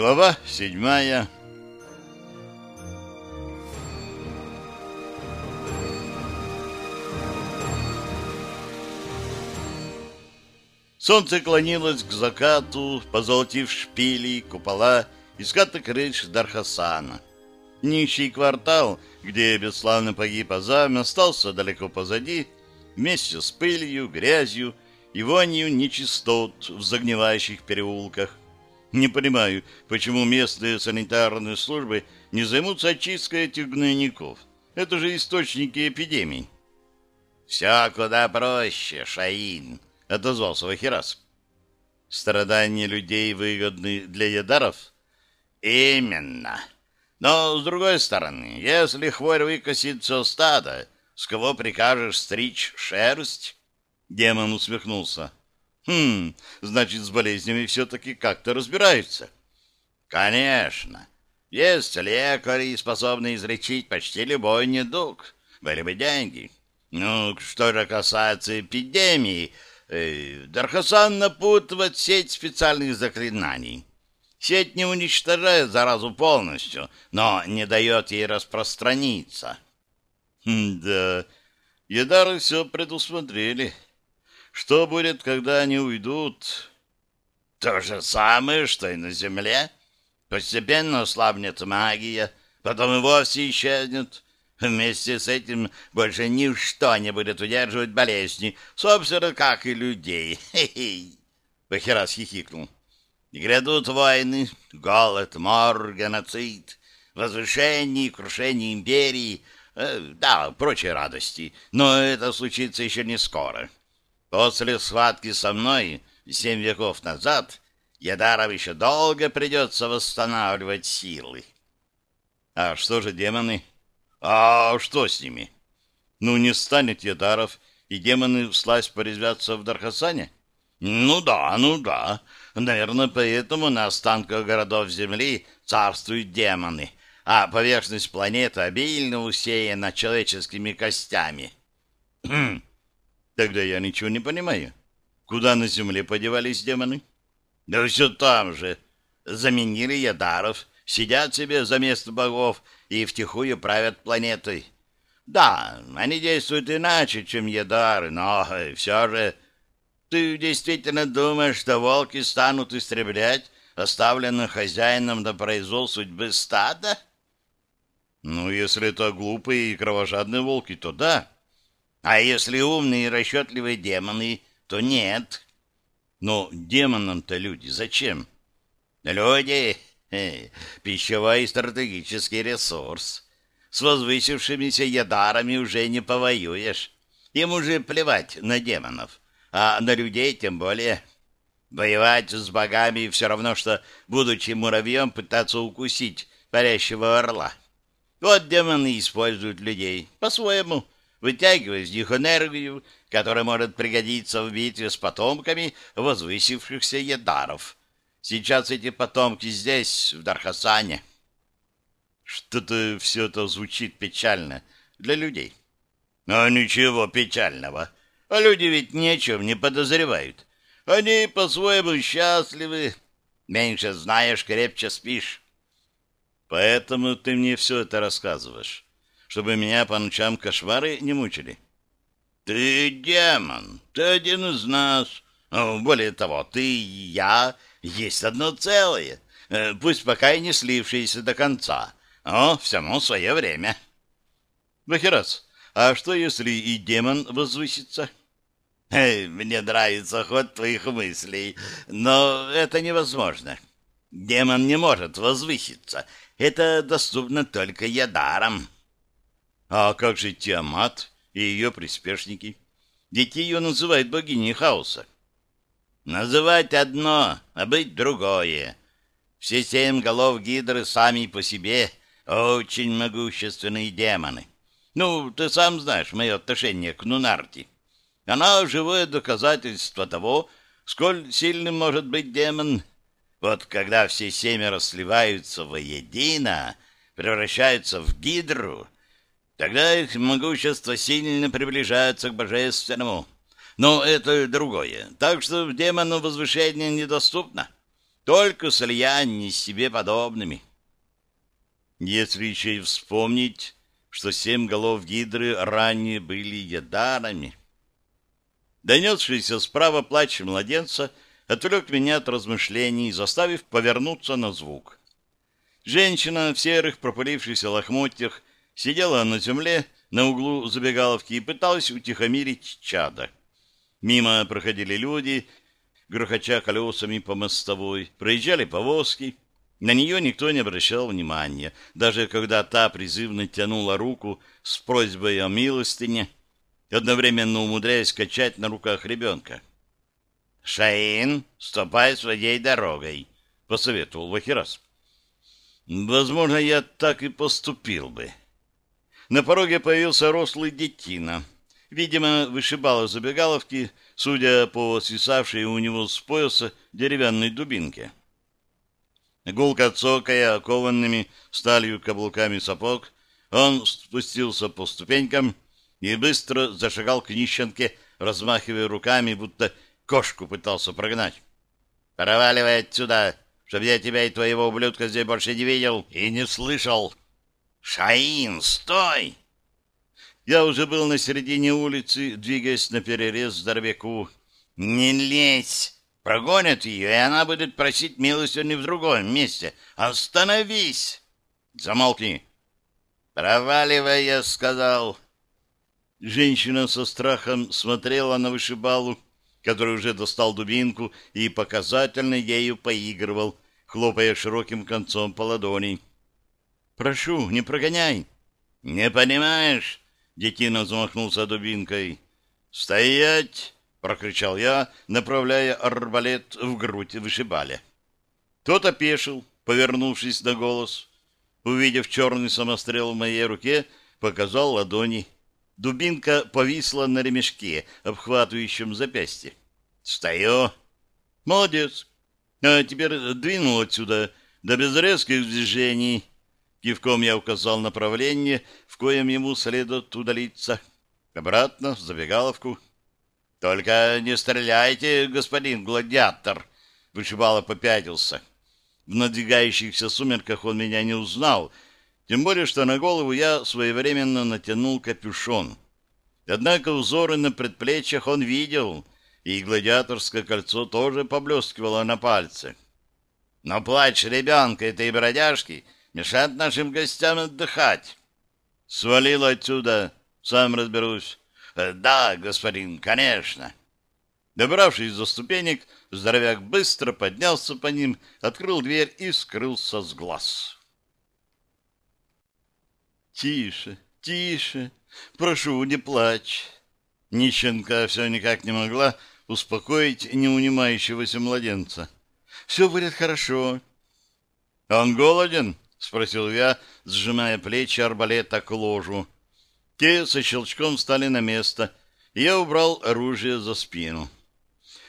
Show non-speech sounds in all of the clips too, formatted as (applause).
Глава седьмая. Солнце клонилось к закату, позолотив шпили, купола и скаты крыш Дархасана. Нищий квартал, где бесславно погиб Азам, остался далеко позади, вместе с пылью, грязью и вонью нечистот в загнивающих переулках. Не понимаю, почему местные санитарные службы не займутся очисткой этих гнойников. Это же источники эпидемий. «Все куда проще, Шаин», — отозвался Вахирас. «Страдания людей выгодны для ядаров?» «Именно. Но, с другой стороны, если хворь выкосит все стадо, с кого прикажешь стричь шерсть?» Демон усмехнулся. Хм, значит, с болезнями все-таки как-то разбираются. Конечно. Есть лекари, способные излечить почти любой недуг. Были бы деньги. Ну, что же касается эпидемии, э, Дархасан напутывает сеть специальных заклинаний. Сеть не уничтожает заразу полностью, но не дает ей распространиться. Хм, да, Едары все предусмотрели. Что будет, когда они уйдут? То же самое, что и на земле. Постепенно ослабнет магия, потом и вовсе исчезнет. Вместе с этим больше ничто не будет удерживать болезни, собственно, как и людей. Хе-хе. Бахерас хихикнул. Грядут войны, голод, мор, геноцид, возвышение и крушение империи, э, да, прочие радости. Но это случится еще не скоро. После схватки со мной семь веков назад Ядаров еще долго придется восстанавливать силы. А что же демоны? А что с ними? Ну, не станет Ядаров, и демоны всласть порезвятся в Дархасане? Ну да, ну да. Наверное, поэтому на останках городов Земли царствуют демоны, а поверхность планеты обильно усеяна человеческими костями. Тогда я ничего не понимаю. Куда на земле подевались демоны? Да все там же. Заменили ядаров, сидят себе за место богов и втихую правят планетой. Да, они действуют иначе, чем ядары, но все же... Ты действительно думаешь, что волки станут истреблять оставленных хозяином на произвол судьбы стада? Ну, если это глупые и кровожадные волки, то да. А если умные и расчетливые демоны, то нет. Но демонам-то люди зачем? Люди пищевой и стратегический ресурс. С возвысившимися ядарами уже не повоюешь. Им уже плевать на демонов, а на людей тем более. Воевать с богами все равно, что, будучи муравьем, пытаться укусить парящего орла. Вот демоны используют людей по-своему — вытягивая из них энергию, которая может пригодиться в битве с потомками возвысившихся ядаров. Сейчас эти потомки здесь, в Дархасане. Что-то все это звучит печально для людей. Но ничего печального. А люди ведь ни чем не подозревают. Они по-своему счастливы. Меньше знаешь, крепче спишь. Поэтому ты мне все это рассказываешь чтобы меня по ночам кошмары не мучили. Ты демон, ты один из нас. Более того, ты и я есть одно целое, э, пусть пока и не слившиеся до конца, но всему свое время. Бахерас, а что, если и демон возвысится? Мне нравится ход твоих мыслей, но это невозможно. Демон не может возвыситься. Это доступно только ядарам. А как же Тиамат и ее приспешники? Ведь ее называют богиней хаоса. Называть одно, а быть другое. Все семь голов Гидры сами по себе очень могущественные демоны. Ну, ты сам знаешь мое отношение к Нунарти. Она живое доказательство того, сколь сильным может быть демон. Вот когда все семеро сливаются воедино, превращаются в Гидру — Тогда их могущество сильно приближается к божественному. Но это другое. Так что демону возвышение недоступно. только слияние с себе подобными. Если еще и вспомнить, что семь голов гидры ранее были ядарами. Донесшийся справа плач младенца отвлек меня от размышлений, заставив повернуться на звук. Женщина в серых пропылившихся лохмотьях сидела на земле на углу забегаловки и пыталась утихомирить чада. Мимо проходили люди, грохоча колесами по мостовой, проезжали повозки. На нее никто не обращал внимания, даже когда та призывно тянула руку с просьбой о милостыне, одновременно умудряясь качать на руках ребенка. «Шаин, ступай своей дорогой», — посоветовал Вахирас. «Возможно, я так и поступил бы». На пороге появился рослый детина. Видимо, вышибал из забегаловки, судя по свисавшей у него с пояса деревянной дубинке. Гулко цокая окованными сталью каблуками сапог, он спустился по ступенькам и быстро зашагал к нищенке, размахивая руками, будто кошку пытался прогнать. «Проваливай отсюда, чтобы я тебя и твоего ублюдка здесь больше не видел и не слышал!» «Шаин, стой!» Я уже был на середине улицы, двигаясь на перерез здоровяку. «Не лезь! Прогонят ее, и она будет просить милостыни в другом месте. Остановись!» «Замолкни!» «Проваливай, я сказал!» Женщина со страхом смотрела на вышибалу, который уже достал дубинку и показательно ею поигрывал, хлопая широким концом по ладони. «Прошу, не прогоняй!» «Не понимаешь?» — детина замахнулся дубинкой. «Стоять!» — прокричал я, направляя арбалет в грудь вышибали. Тот опешил, повернувшись на голос. Увидев черный самострел в моей руке, показал ладони. Дубинка повисла на ремешке, обхватывающем запястье. «Стою!» «Молодец! А теперь двинул отсюда, до без резких движений». Кивком я указал направление, в коем ему следует удалиться. Обратно, в забегаловку. «Только не стреляйте, господин гладиатор!» Вышибало попятился. В надвигающихся сумерках он меня не узнал, тем более, что на голову я своевременно натянул капюшон. Однако узоры на предплечьях он видел, и гладиаторское кольцо тоже поблескивало на пальце. «Но плач ребенка этой бродяжки мешает нашим гостям отдыхать». «Свалил отсюда, сам разберусь». Э, «Да, господин, конечно». Добравшись до ступенек, здоровяк быстро поднялся по ним, открыл дверь и скрылся с глаз. «Тише, тише, прошу, не плачь». Нищенка все никак не могла успокоить неунимающегося младенца. «Все будет хорошо». «Он голоден?» — спросил я, сжимая плечи арбалета к ложу. Те со щелчком встали на место, и я убрал оружие за спину.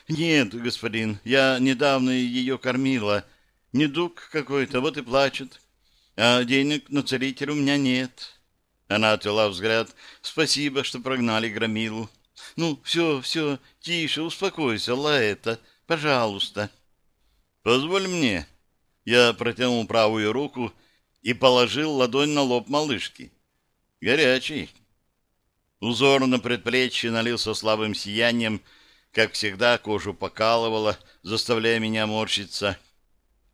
«Нет, господин, я недавно ее кормила. Недуг какой-то, вот и плачет. А денег на целителя у меня нет». Она отвела взгляд. «Спасибо, что прогнали громилу. Ну, все, все, тише, успокойся, Лаэта, пожалуйста». «Позволь мне». Я протянул правую руку и положил ладонь на лоб малышки. «Горячий, Узор на предплечье налился слабым сиянием, как всегда кожу покалывало, заставляя меня морщиться.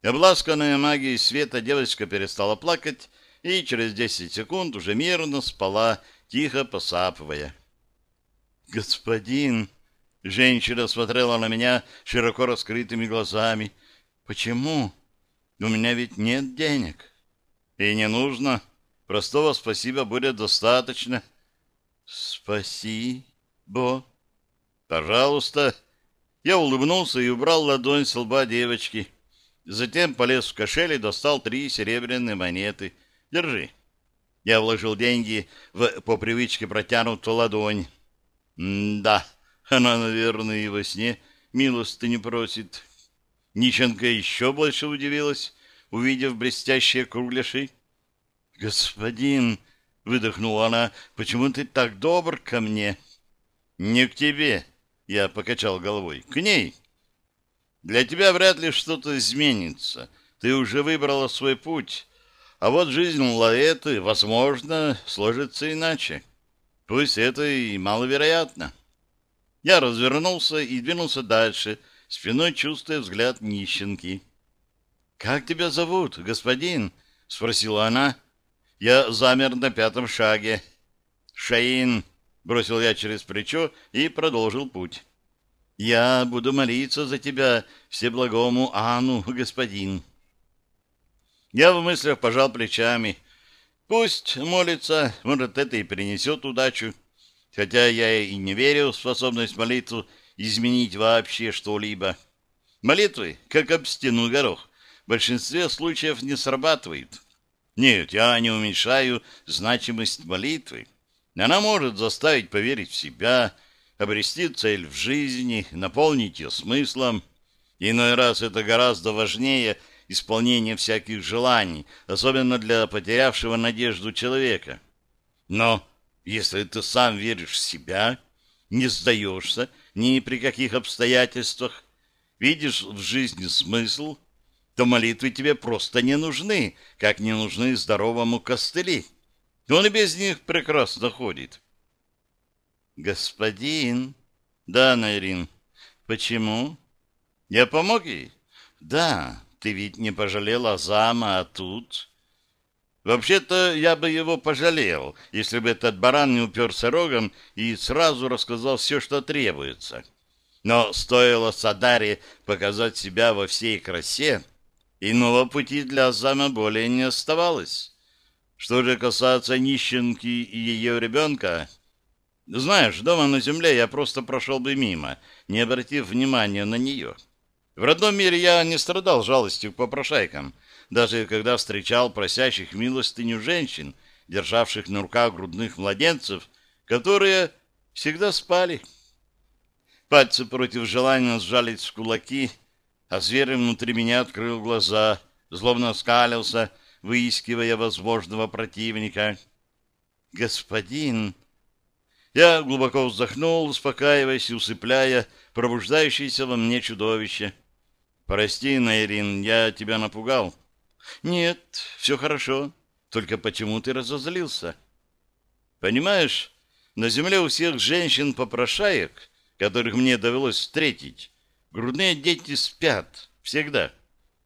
Обласканная магией света девочка перестала плакать и через десять секунд уже мирно спала, тихо посапывая. «Господин!» — женщина смотрела на меня широко раскрытыми глазами. «Почему? У меня ведь нет денег». «И не нужно. Простого спасибо будет достаточно». «Спасибо». «Пожалуйста». Я улыбнулся и убрал ладонь с лба девочки. Затем полез в кошель и достал три серебряные монеты. «Держи». Я вложил деньги в по привычке протянутую ладонь. «Да, она, наверное, и во сне милости не просит». Нищенка еще больше удивилась, увидев блестящие кругляши. «Господин!» выдохнула она. «Почему ты так добр ко мне?» «Не к тебе», — я покачал головой. «К ней». Для тебя вряд ли что-то изменится. Ты уже выбрала свой путь. А вот жизнь Лаэты, возможно, сложится иначе. Пусть это и маловероятно. Я развернулся и двинулся дальше, спиной чувствуя взгляд нищенки. — Как тебя зовут, господин? — спросила она. Я замер на пятом шаге. — Шаин, — бросил я через плечо и продолжил путь. — Я буду молиться за тебя, всеблагому Ану, господин. Я в мыслях пожал плечами. Пусть молится, может, это и принесет удачу. Хотя я и не верю в способность молитву изменить вообще что-либо. Молитвы, как об стену горох, в большинстве случаев не срабатывают. Нет, я не уменьшаю значимость молитвы. Она может заставить поверить в себя, обрести цель в жизни, наполнить ее смыслом. Иной раз это гораздо важнее исполнения всяких желаний, особенно для потерявшего надежду человека. Но если ты сам веришь в себя, не сдаешься ни при каких обстоятельствах, видишь в жизни смысл, то молитвы тебе просто не нужны, как не нужны здоровому костыли. Он и без них прекрасно ходит. Господин, да, Найрин, почему? Я помог ей? Да, ты ведь не пожалел Азама, а тут... Вообще-то я бы его пожалел, если бы этот баран не уперся рогом и сразу рассказал все, что требуется. Но стоило Садаре показать себя во всей красе, иного пути для Азама более не оставалось. Что же касается нищенки и ее ребенка... Знаешь, дома на земле я просто прошел бы мимо, не обратив внимания на нее. В родном мире я не страдал жалостью к попрошайкам — даже когда встречал просящих милостыню женщин, державших на руках грудных младенцев, которые всегда спали. Пальцы против желания сжались в кулаки, а зверь внутри меня открыл глаза, злобно скалился, выискивая возможного противника. «Господин!» Я глубоко вздохнул, успокаиваясь и усыпляя пробуждающееся во мне чудовище. «Прости, Найрин, я тебя напугал». Нет, все хорошо. Только почему ты разозлился? Понимаешь, на земле у всех женщин-попрошаек, которых мне довелось встретить, грудные дети спят всегда,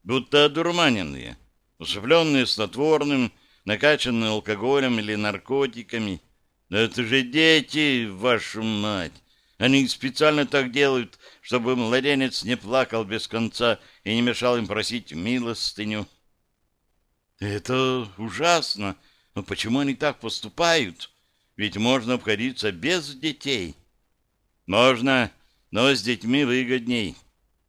будто одурманенные, усыпленные снотворным, накачанные алкоголем или наркотиками. Но это же дети, вашу мать! Они специально так делают, чтобы младенец не плакал без конца и не мешал им просить милостыню. Это ужасно. Но почему они так поступают? Ведь можно обходиться без детей. Можно, но с детьми выгодней.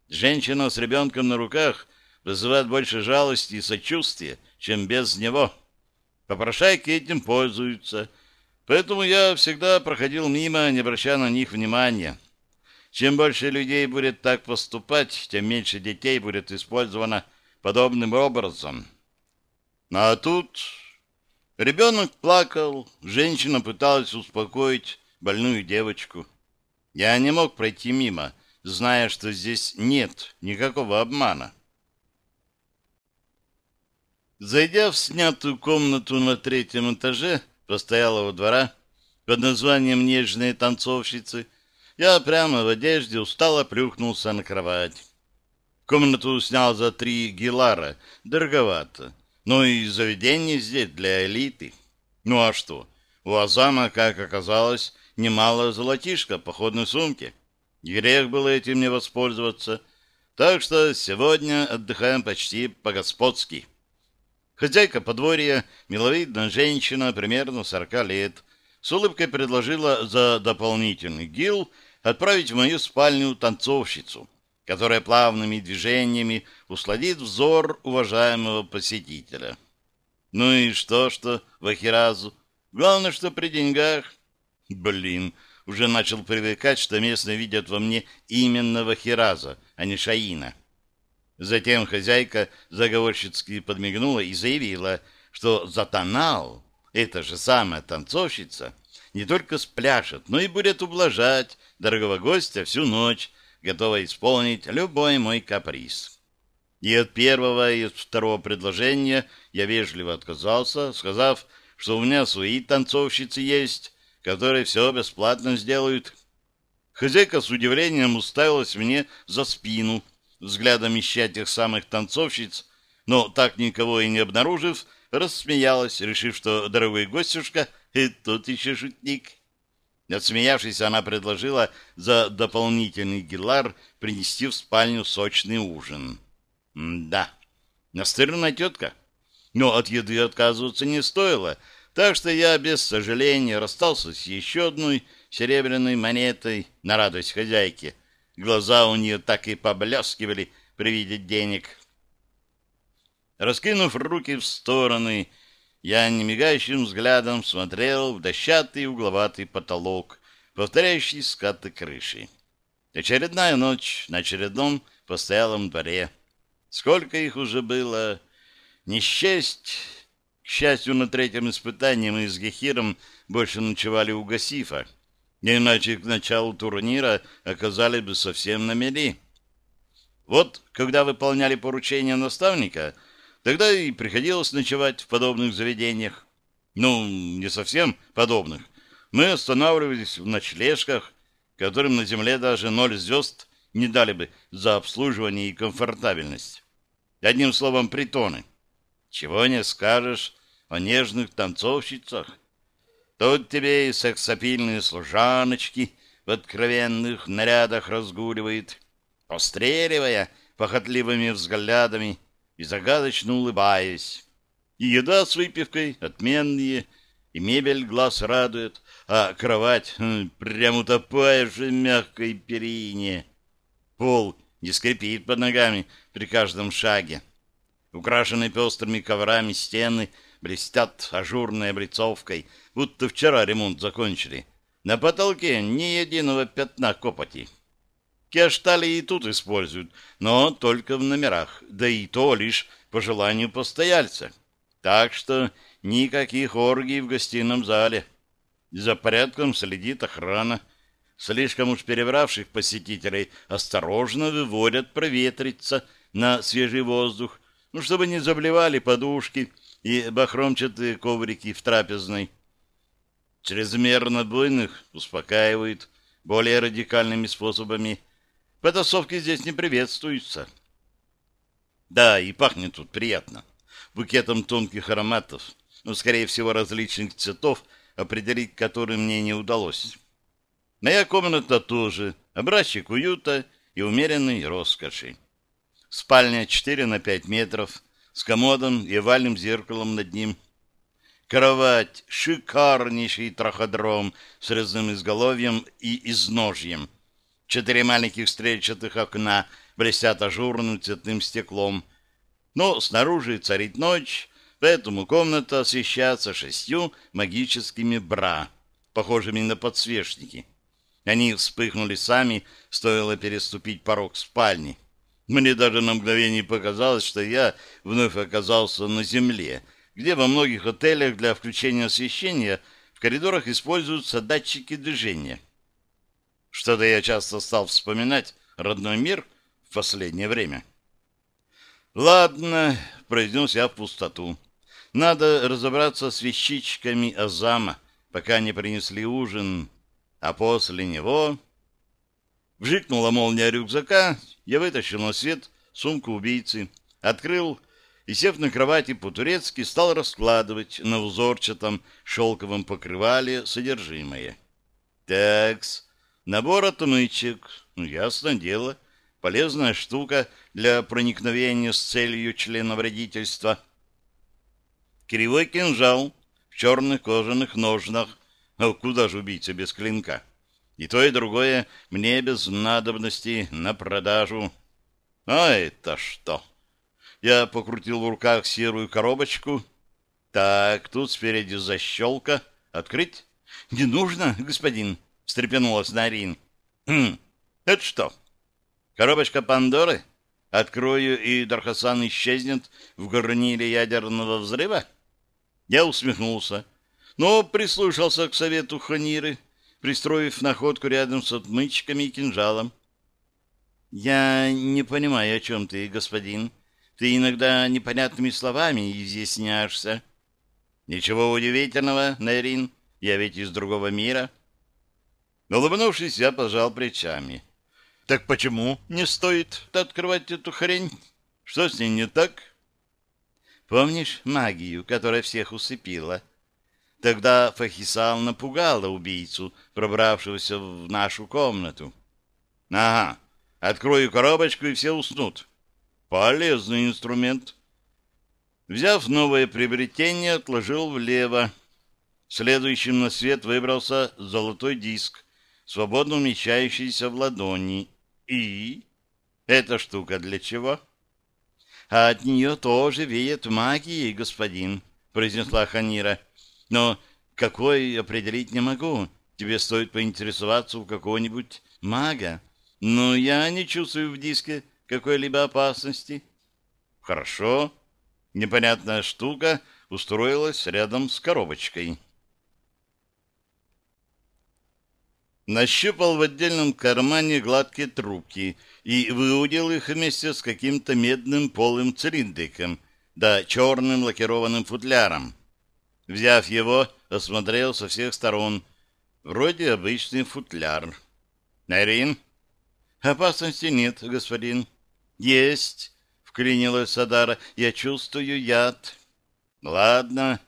Женщина с ребенком на руках вызывает больше жалости и сочувствия, чем без него. Попрошайки этим пользуются. Поэтому я всегда проходил мимо, не обращая на них внимания. Чем больше людей будет так поступать, тем меньше детей будет использовано подобным образом. А тут ребенок плакал, женщина пыталась успокоить больную девочку. Я не мог пройти мимо, зная, что здесь нет никакого обмана. Зайдя в снятую комнату на третьем этаже постоялого двора под названием «Нежные танцовщицы», я прямо в одежде устало плюхнулся на кровать. Комнату снял за три гелара, дороговато. Ну и заведение здесь для элиты. Ну а что? У Азама, как оказалось, немало золотишка в походной сумке. Грех было этим не воспользоваться. Так что сегодня отдыхаем почти по-господски. Хозяйка подворья, миловидная женщина, примерно сорока лет, с улыбкой предложила за дополнительный гил отправить в мою спальню танцовщицу которая плавными движениями усладит взор уважаемого посетителя. Ну и что, что Вахиразу? Главное, что при деньгах. Блин, уже начал привыкать, что местные видят во мне именно Вахираза, а не Шаина. Затем хозяйка заговорщицки подмигнула и заявила, что Затанал, эта же самая танцовщица, не только спляшет, но и будет ублажать дорогого гостя всю ночь, готова исполнить любой мой каприз. И от первого и от второго предложения я вежливо отказался, сказав, что у меня свои танцовщицы есть, которые все бесплатно сделают. Хозяйка с удивлением уставилась мне за спину, взглядом ища тех самых танцовщиц, но так никого и не обнаружив, рассмеялась, решив, что дорогой гостюшка и тут еще шутник. Отсмеявшись, она предложила за дополнительный гелар принести в спальню сочный ужин. Да, настырная тетка. Но от еды отказываться не стоило, так что я без сожаления расстался с еще одной серебряной монетой на радость хозяйки. Глаза у нее так и поблескивали при виде денег. Раскинув руки в стороны, я немигающим взглядом смотрел в дощатый угловатый потолок, повторяющий скаты крыши. Очередная ночь на очередном постоялом дворе. Сколько их уже было? Не счесть. К счастью, на третьем испытании мы с Гехиром больше ночевали у Гасифа. Иначе к началу турнира оказались бы совсем на мели. Вот, когда выполняли поручения наставника — Тогда и приходилось ночевать в подобных заведениях. Ну, не совсем подобных. Мы останавливались в ночлежках, которым на земле даже ноль звезд не дали бы за обслуживание и комфортабельность. Одним словом, притоны. Чего не скажешь о нежных танцовщицах. Тут тебе и сексапильные служаночки в откровенных нарядах разгуливают, постреливая похотливыми взглядами и загадочно улыбаясь. И еда с выпивкой отменные, и мебель глаз радует, а кровать хм, прям утопаешь в мягкой перине. Пол не скрипит под ногами при каждом шаге. Украшенные пестрыми коврами стены блестят ажурной облицовкой, будто вчера ремонт закончили. На потолке ни единого пятна копоти. Кештали и тут используют, но только в номерах, да и то лишь по желанию постояльца. Так что никаких оргий в гостином зале. За порядком следит охрана. Слишком уж перебравших посетителей осторожно выводят проветриться на свежий воздух, ну, чтобы не заблевали подушки и бахромчатые коврики в трапезной. Чрезмерно буйных успокаивают более радикальными способами – Потасовки здесь не приветствуются. Да, и пахнет тут приятно. Букетом тонких ароматов, но, скорее всего, различных цветов, определить которые мне не удалось. Моя комната тоже, образчик уюта и умеренной роскоши. Спальня 4 на 5 метров, с комодом и овальным зеркалом над ним. Кровать, шикарнейший траходром с резным изголовьем и изножьем — Четыре маленьких стрельчатых окна блестят ажурным цветным стеклом. Но снаружи царит ночь, поэтому комната освещается шестью магическими бра, похожими на подсвечники. Они вспыхнули сами, стоило переступить порог спальни. Мне даже на мгновение показалось, что я вновь оказался на земле, где во многих отелях для включения освещения в коридорах используются датчики движения. Что-то я часто стал вспоминать родной мир в последнее время. «Ладно», — произнес я в пустоту. «Надо разобраться с вещичками Азама, пока не принесли ужин, а после него...» Вжикнула молния рюкзака, я вытащил на свет сумку убийцы, открыл и, сев на кровати по-турецки, стал раскладывать на узорчатом шелковом покрывале содержимое. «Такс, Набор отмычек, ну, ясно дело, полезная штука для проникновения с целью членовредительства. Кривой кинжал в черных кожаных ножнах. А куда же убийца без клинка? И то, и другое мне без надобности на продажу. А это что? Я покрутил в руках серую коробочку. Так, тут спереди защелка. Открыть? Не нужно, господин. — встрепенулась Нарин. «Хм, это что? Коробочка Пандоры? Открою, и Дархасан исчезнет в горниле ядерного взрыва?» Я усмехнулся, но прислушался к совету Ханиры, пристроив находку рядом с отмычками и кинжалом. Я не понимаю, о чем ты, господин. Ты иногда непонятными словами изъясняешься. Ничего удивительного, Найрин, я ведь из другого мира. Улыбнувшись, я пожал плечами. Так почему не стоит открывать эту хрень? Что с ней не так? Помнишь магию, которая всех усыпила? Тогда Фахисал напугала убийцу, пробравшегося в нашу комнату. Ага, открою коробочку, и все уснут. Полезный инструмент. Взяв новое приобретение, отложил влево. Следующим на свет выбрался золотой диск, свободно умещающийся в ладони. И? Эта штука для чего? А от нее тоже веет магией, господин, произнесла Ханира. Но какой определить не могу. Тебе стоит поинтересоваться у какого-нибудь мага. Но я не чувствую в диске какой-либо опасности. Хорошо. Непонятная штука устроилась рядом с коробочкой. Нащупал в отдельном кармане гладкие трубки и выудил их вместе с каким-то медным полым цилиндриком, да черным лакированным футляром. Взяв его, осмотрел со всех сторон. Вроде обычный футляр. «Найрин?» «Опасности нет, господин». «Есть», — вклинилась Садара. «Я чувствую яд». «Ладно.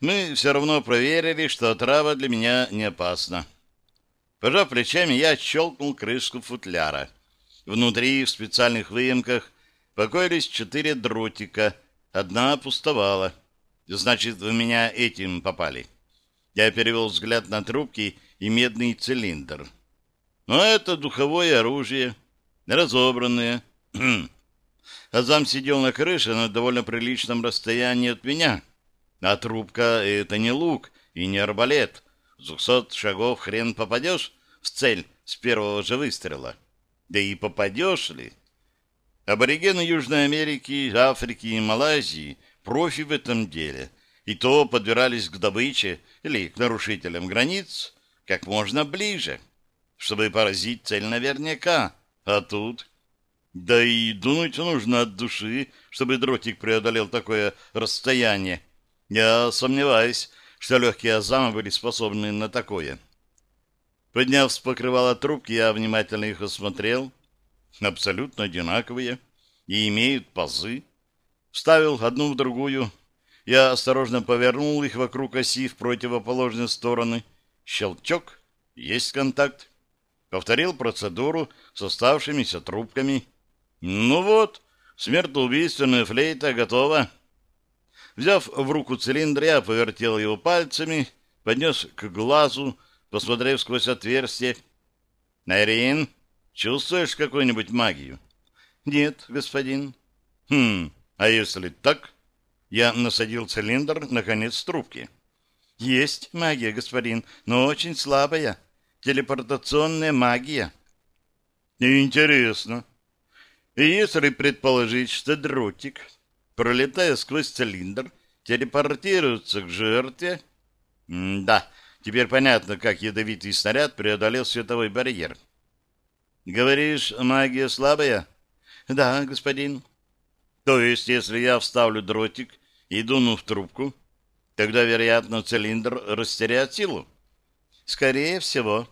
Мы все равно проверили, что отрава для меня не опасна». Пожав плечами, я щелкнул крышку футляра. Внутри, в специальных выемках, покоились четыре дротика. Одна пустовала. Значит, в меня этим попали. Я перевел взгляд на трубки и медный цилиндр. Но это духовое оружие, разобранное. (clears throat) Азам сидел на крыше на довольно приличном расстоянии от меня. А трубка — это не лук и не арбалет. С двухсот шагов хрен попадешь в цель с первого же выстрела. Да и попадешь ли? Аборигены Южной Америки, Африки и Малайзии профи в этом деле, и то подбирались к добыче или к нарушителям границ как можно ближе, чтобы поразить цель наверняка. А тут... Да и думать нужно от души, чтобы дротик преодолел такое расстояние. Я сомневаюсь, что легкие азамы были способны на такое. Подняв с покрывала трубки, я внимательно их осмотрел. Абсолютно одинаковые и имеют пазы. Вставил одну в другую. Я осторожно повернул их вокруг оси в противоположные стороны. Щелчок. Есть контакт. Повторил процедуру с оставшимися трубками. Ну вот, смертоубийственная флейта готова. Взяв в руку цилиндр, я повертел его пальцами, поднес к глазу, посмотрев сквозь отверстие. «Найрин, чувствуешь какую-нибудь магию?» «Нет, господин». «Хм, а если так?» Я насадил цилиндр на конец трубки. «Есть магия, господин, но очень слабая. Телепортационная магия». «Интересно. И если предположить, что дротик пролетая сквозь цилиндр, телепортируется к жертве. М да, теперь понятно, как ядовитый снаряд преодолел световой барьер. Говоришь, магия слабая? Да, господин. То есть, если я вставлю дротик и дуну в трубку, тогда, вероятно, цилиндр растеряет силу? Скорее всего.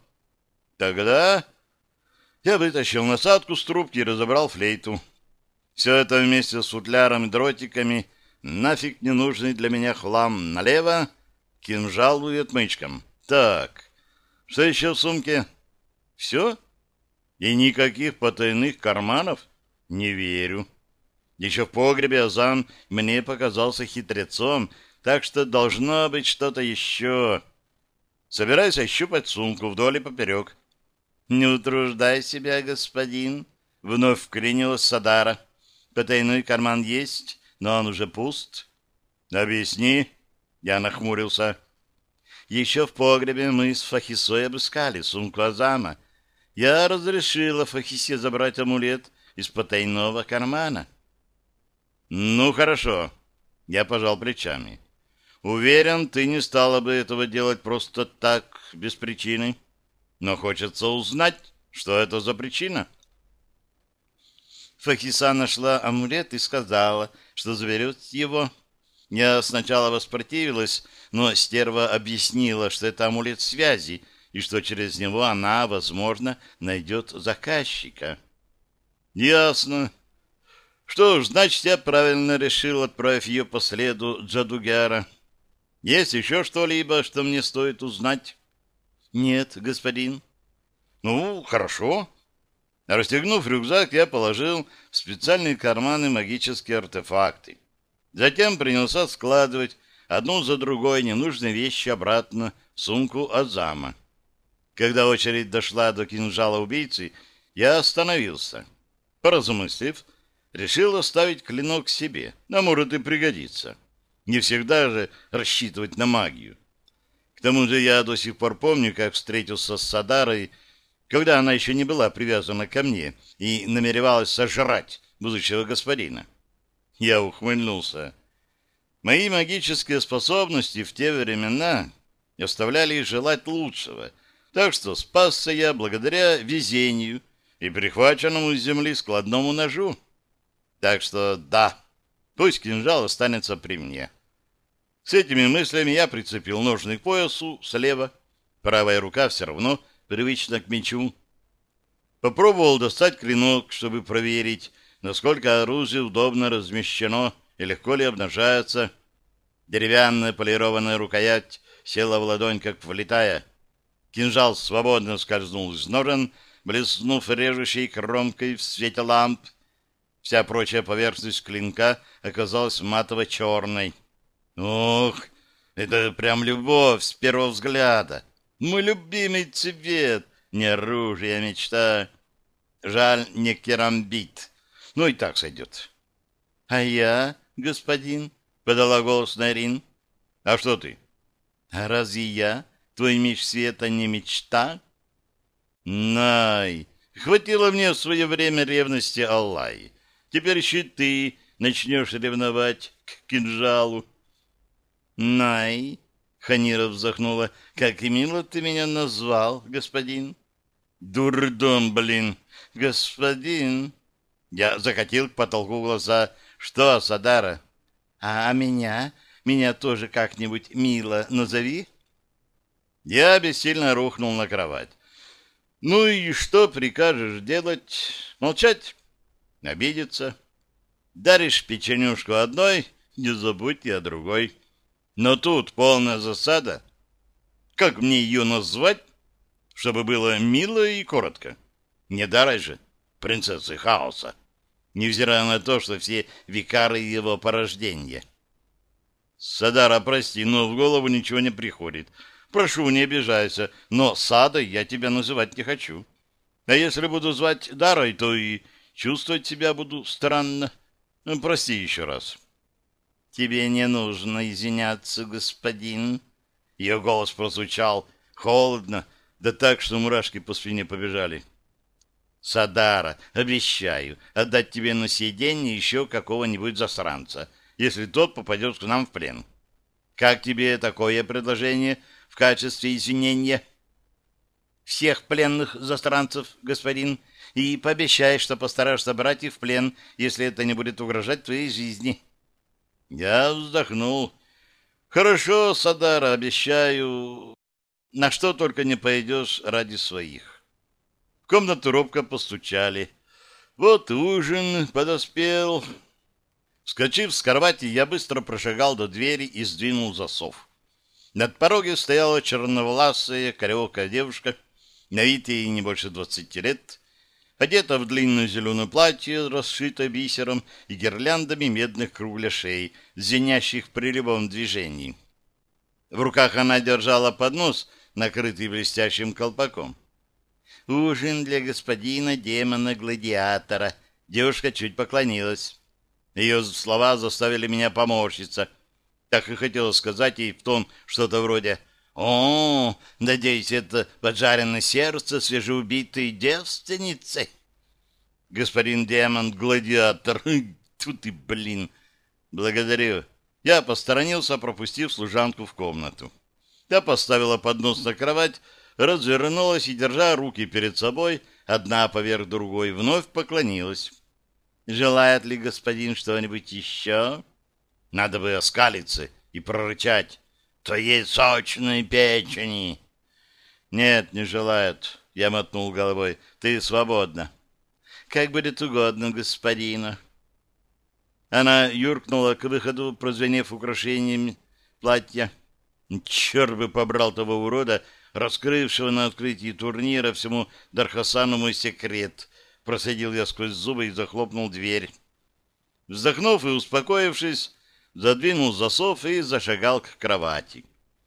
Тогда я вытащил насадку с трубки и разобрал флейту. Все это вместе с футляром и дротиками, нафиг не нужный для меня хлам налево, кинжалу и отмычкам. Так, что еще в сумке? Все? И никаких потайных карманов? Не верю. Еще в погребе Азан мне показался хитрецом, так что должно быть что-то еще. Собираюсь ощупать сумку вдоль и поперек. «Не утруждай себя, господин», — вновь вклинилась Садара. Потайной карман есть, но он уже пуст. Объясни. Я нахмурился. Еще в погребе мы с Фахисой обыскали сумку Азама. Я разрешила Фахисе забрать амулет из потайного кармана. Ну, хорошо. Я пожал плечами. Уверен, ты не стала бы этого делать просто так, без причины. Но хочется узнать, что это за причина. — Фахиса нашла амулет и сказала, что заберет его. Я сначала воспротивилась, но стерва объяснила, что это амулет связи, и что через него она, возможно, найдет заказчика. Ясно. Что ж, значит, я правильно решил, отправив ее по следу Джадугяра. Есть еще что-либо, что мне стоит узнать? Нет, господин. Ну, хорошо. Расстегнув рюкзак, я положил в специальные карманы магические артефакты. Затем принялся складывать одну за другой ненужные вещи обратно в сумку Азама. Когда очередь дошла до кинжала убийцы, я остановился. Поразмыслив, решил оставить клинок себе, а может и пригодится. Не всегда же рассчитывать на магию. К тому же я до сих пор помню, как встретился с Садарой, когда она еще не была привязана ко мне и намеревалась сожрать будущего господина. Я ухмыльнулся. Мои магические способности в те времена оставляли желать лучшего, так что спасся я благодаря везению и прихваченному с земли складному ножу. Так что да, пусть кинжал останется при мне. С этими мыслями я прицепил ножны к поясу слева, правая рука все равно привычна к мечу. Попробовал достать клинок, чтобы проверить, насколько оружие удобно размещено и легко ли обнажается. Деревянная полированная рукоять села в ладонь, как влетая. Кинжал свободно скользнул из ножен, блеснув режущей кромкой в свете ламп. Вся прочая поверхность клинка оказалась матово-черной. Ох, это прям любовь с первого взгляда. Мой любимый цвет, не оружие, а мечта. Жаль, не керамбит. Ну и так сойдет. — А я, господин, — подала голос Нарин. — А что ты? — А разве я, твой меч света, не мечта? — Най, хватило мне в свое время ревности Аллай. Теперь еще ты начнешь ревновать к кинжалу. — Най, — Ханира вздохнула, — как и мило ты меня назвал, господин. — Дурдом, блин, господин. Я закатил к потолку глаза. Что, Садара? А меня? Меня тоже как-нибудь мило назови. Я бессильно рухнул на кровать. Ну и что прикажешь делать? Молчать? Обидеться? Даришь печенюшку одной, не забудь и о другой. Но тут полная засада. Как мне ее назвать, чтобы было мило и коротко? Не дарой же, принцессы хаоса невзирая на то, что все викары его порождения. Садара, прости, но в голову ничего не приходит. Прошу, не обижайся, но Садой я тебя называть не хочу. А если буду звать Дарой, то и чувствовать себя буду странно. Прости еще раз. Тебе не нужно извиняться, господин. Ее голос прозвучал холодно, да так, что мурашки по спине побежали. — Садара, обещаю отдать тебе на съедение еще какого-нибудь засранца, если тот попадет к нам в плен. Как тебе такое предложение в качестве извинения? Всех пленных засранцев, господин, и пообещай, что постараешься брать их в плен, если это не будет угрожать твоей жизни. Я вздохнул. Хорошо, Садара, обещаю. На что только не пойдешь ради своих комнату робко постучали. Вот ужин подоспел. Вскочив с кровати, я быстро прошагал до двери и сдвинул засов. Над пороге стояла черноволасая, коревокая девушка, на вид ей не больше двадцати лет, одета в длинное зеленое платье, расшитое бисером и гирляндами медных кругляшей, звенящих при любом движении. В руках она держала поднос, накрытый блестящим колпаком. Ужин для господина демона-гладиатора. Девушка чуть поклонилась. Ее слова заставили меня поморщиться. Так и хотела сказать ей в том что-то вроде «О, надеюсь, это поджаренное сердце свежеубитой девственницы?» «Господин демон-гладиатор, тут ты, блин!» «Благодарю». Я посторонился, пропустив служанку в комнату. Я поставила поднос на кровать, развернулась и, держа руки перед собой, одна поверх другой, вновь поклонилась. Желает ли господин что-нибудь еще? Надо бы оскалиться и прорычать. Твоей сочной печени. Нет, не желает. Я мотнул головой. Ты свободна. Как будет угодно господину. Она юркнула к выходу, прозвенев украшением платья. Черт бы побрал того урода, раскрывшего на открытии турнира всему Дархасану мой секрет. Просадил я сквозь зубы и захлопнул дверь. Вздохнув и успокоившись, задвинул засов и зашагал к кровати.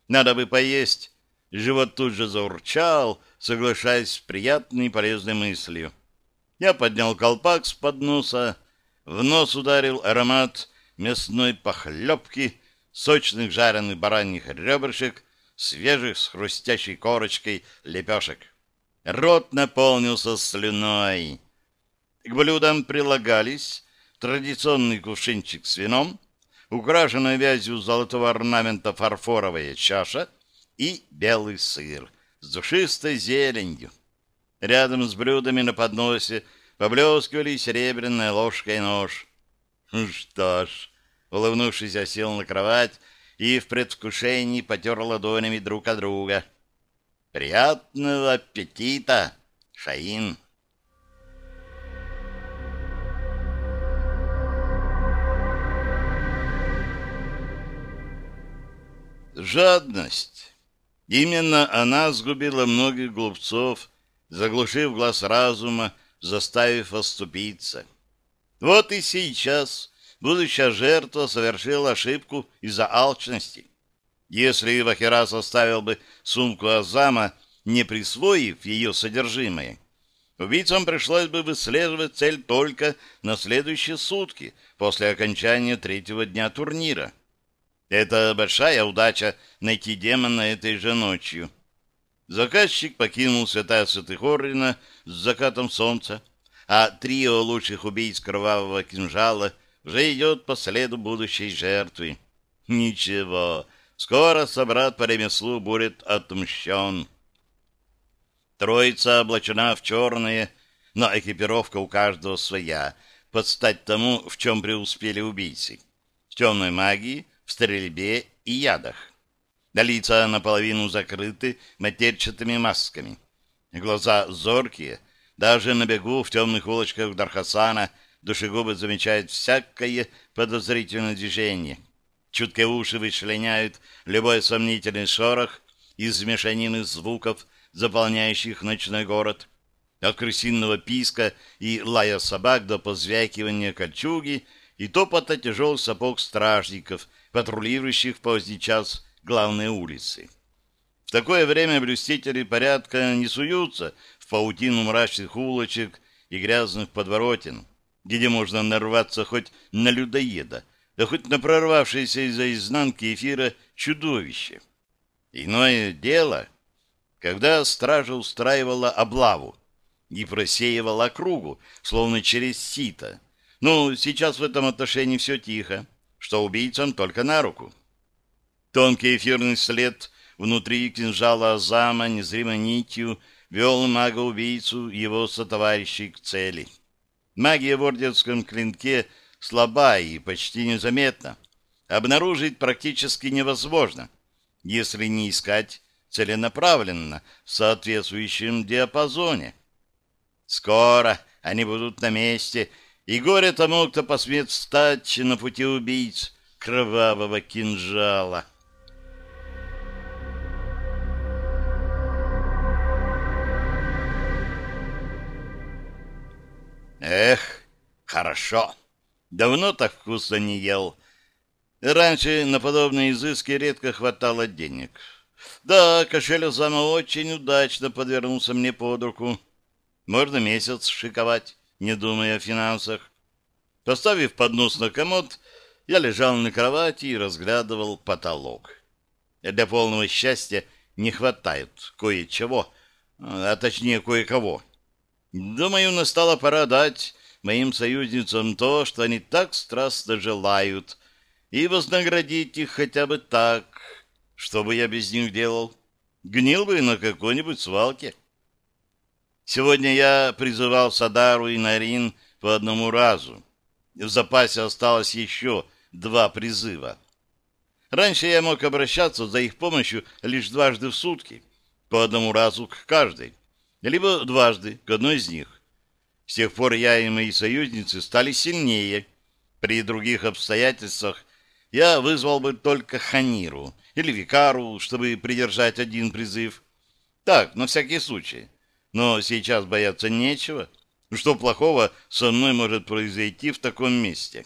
Надо бы поесть. Живот тут же заурчал, соглашаясь с приятной и полезной мыслью. Я поднял колпак с подноса, в нос ударил аромат мясной похлебки, сочных жареных бараньих ребрышек, свежих с хрустящей корочкой лепешек. Рот наполнился слюной. К блюдам прилагались традиционный кувшинчик с вином, украшенная вязью золотого орнамента фарфоровая чаша и белый сыр с душистой зеленью. Рядом с блюдами на подносе поблескивали серебряная ложка и нож. Что ж, улыбнувшись, я сел на кровать и в предвкушении потер ладонями друг от друга. «Приятного аппетита, Шаин!» Жадность. Именно она сгубила многих глупцов, заглушив глаз разума, заставив оступиться. Вот и сейчас будущая жертва совершила ошибку из-за алчности. Если Вахерас оставил бы сумку Азама, не присвоив ее содержимое, убийцам пришлось бы выслеживать цель только на следующие сутки после окончания третьего дня турнира. Это большая удача найти демона этой же ночью. Заказчик покинул святая святых Ордена с закатом солнца, а трио лучших убийц кровавого кинжала уже идет по следу будущей жертвы. Ничего, скоро собрат по ремеслу будет отмщен. Троица облачена в черные, но экипировка у каждого своя, под стать тому, в чем преуспели убийцы. В темной магии, в стрельбе и ядах. Лица наполовину закрыты матерчатыми масками. Глаза зоркие, даже на бегу в темных улочках Дархасана душегубы замечают всякое подозрительное движение. Чуткие уши вычленяют любой сомнительный шорох из мешанины звуков, заполняющих ночной город. От крысиного писка и лая собак до позвякивания кольчуги и топота тяжелых сапог стражников, патрулирующих в поздний час главной улицы. В такое время блюстители порядка не суются в паутину мрачных улочек и грязных подворотен, где можно нарваться хоть на людоеда, да хоть на прорвавшееся из-за изнанки эфира чудовище. Иное дело, когда стража устраивала облаву и просеивала округу, словно через сито. Ну, сейчас в этом отношении все тихо, что убийцам только на руку. Тонкий эфирный след внутри кинжала Азама незримой нитью вел мага-убийцу и его сотоварищей к цели. Магия в орденском клинке слаба и почти незаметна. Обнаружить практически невозможно, если не искать целенаправленно в соответствующем диапазоне. Скоро они будут на месте, и горе тому, кто посмеет встать на пути убийц кровавого кинжала. Эх, хорошо. Давно так вкусно не ел. Раньше на подобные изыски редко хватало денег. Да, кошель Зама очень удачно подвернулся мне под руку. Можно месяц шиковать, не думая о финансах. Поставив поднос на комод, я лежал на кровати и разглядывал потолок. Для полного счастья не хватает кое-чего, а точнее кое-кого. Думаю, настала пора дать моим союзницам то, что они так страстно желают, и вознаградить их хотя бы так. Что бы я без них делал? Гнил бы на какой-нибудь свалке. Сегодня я призывал Садару и Нарин по одному разу. в запасе осталось еще два призыва. Раньше я мог обращаться за их помощью лишь дважды в сутки, по одному разу к каждой, либо дважды к одной из них. С тех пор я и мои союзницы стали сильнее. При других обстоятельствах я вызвал бы только Ханиру или Викару, чтобы придержать один призыв. Так, на всякий случай. Но сейчас бояться нечего. Что плохого со мной может произойти в таком месте?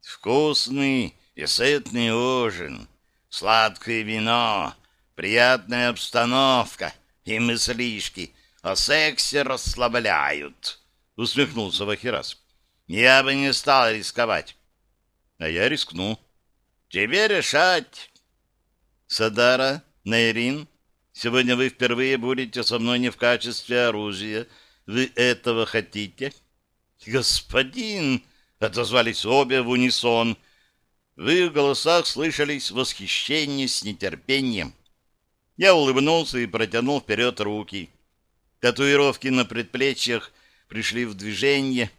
Вкусный и сытный ужин, сладкое вино, приятная обстановка и мыслишки о сексе расслабляют, — усмехнулся Вахирас. Я бы не стал рисковать. А я рискну. Тебе решать. Садара, Нейрин, сегодня вы впервые будете со мной не в качестве оружия. Вы этого хотите? Господин, отозвались обе в унисон. В их голосах слышались восхищение с нетерпением. Я улыбнулся и протянул вперед руки. Татуировки на предплечьях пришли в движение.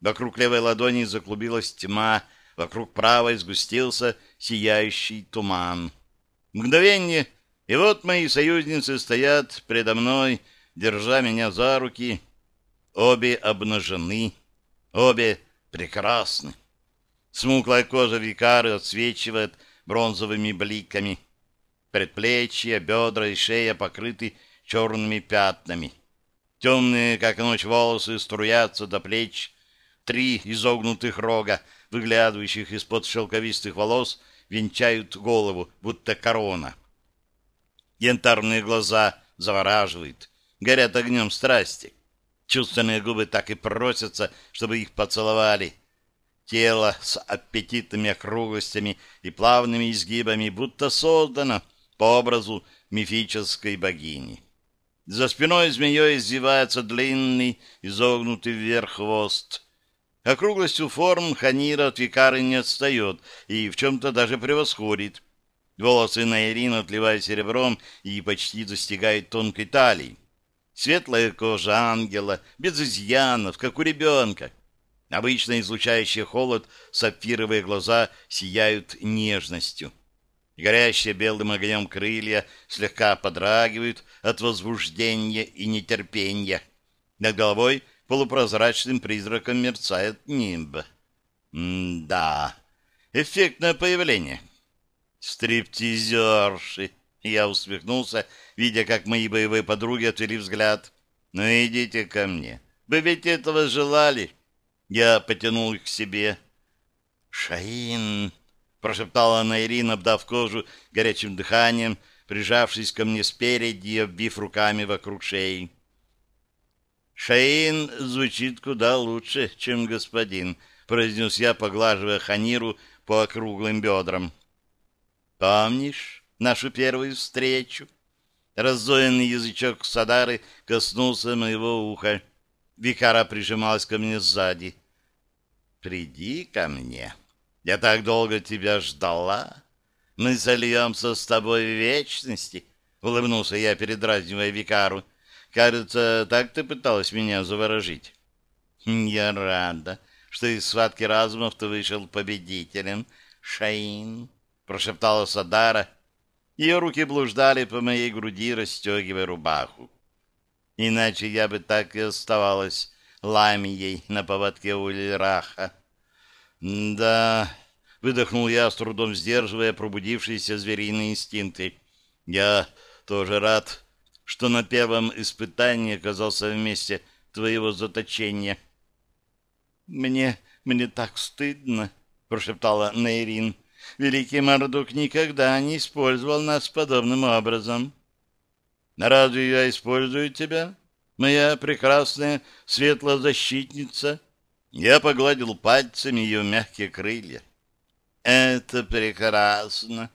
Вокруг левой ладони заклубилась тьма, вокруг правой сгустился сияющий туман. Мгновение, и вот мои союзницы стоят предо мной, держа меня за руки. Обе обнажены, обе прекрасны. Смуглая кожа викары отсвечивает бронзовыми бликами. Предплечья, бедра и шея покрыты черными пятнами. Темные, как ночь, волосы струятся до плеч. Три изогнутых рога, выглядывающих из-под шелковистых волос, венчают голову, будто корона. Янтарные глаза завораживают, горят огнем страсти. Чувственные губы так и просятся, чтобы их поцеловали. Тело с аппетитными округлостями и плавными изгибами будто создано по образу мифической богини. За спиной змеей извивается длинный, изогнутый вверх хвост. Округлостью форм Ханира от Викары не отстает и в чем-то даже превосходит. Волосы на Ирину отливают серебром и почти достигают тонкой талии. Светлая кожа ангела, без изъянов, как у ребенка. Обычно излучающие холод сапфировые глаза сияют нежностью. Горящие белым огнем крылья слегка подрагивают от возбуждения и нетерпения. Над головой полупрозрачным призраком мерцает нимб. М-да, эффектное появление. Стриптизерши. Я усмехнулся, видя, как мои боевые подруги отвели взгляд. «Ну, идите ко мне. Вы ведь этого желали?» Я потянул их к себе. «Шаин!» — прошептала она Ирина, обдав кожу горячим дыханием, прижавшись ко мне спереди и обвив руками вокруг шеи. «Шаин звучит куда лучше, чем господин», — произнес я, поглаживая Ханиру по округлым бедрам. «Помнишь нашу первую встречу?» Раздоенный язычок Садары коснулся моего уха. Викара прижималась ко мне сзади. «Приди ко мне. Я так долго тебя ждала. Мы сольемся с тобой в вечности», — улыбнулся я, передразнивая Викару. «Кажется, так ты пыталась меня заворожить». «Я рада, что из схватки разумов ты вышел победителем, Шаин», — прошептала Садара. Ее руки блуждали по моей груди, расстегивая рубаху. Иначе я бы так и оставалась ламией на поводке у Лираха. «Да...» — выдохнул я, с трудом сдерживая пробудившиеся звериные инстинкты. «Я тоже рад, что на первом испытании оказался вместе твоего заточения». «Мне... мне так стыдно», — прошептала Нейрин. «Великий Мардук никогда не использовал нас подобным образом». Разве я использую тебя, моя прекрасная светлозащитница? Я погладил пальцами ее мягкие крылья. Это прекрасно.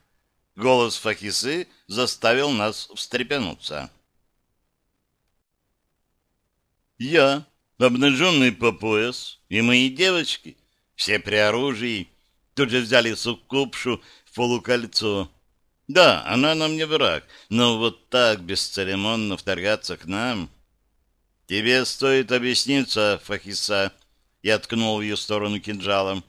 Голос Фахисы заставил нас встрепенуться. Я, обнаженный по пояс, и мои девочки, все при оружии, тут же взяли суккупшу в полукольцо, да, она нам не враг, но вот так бесцеремонно вторгаться к нам... Тебе стоит объясниться, Фахиса. и откнул в ее сторону кинжалом.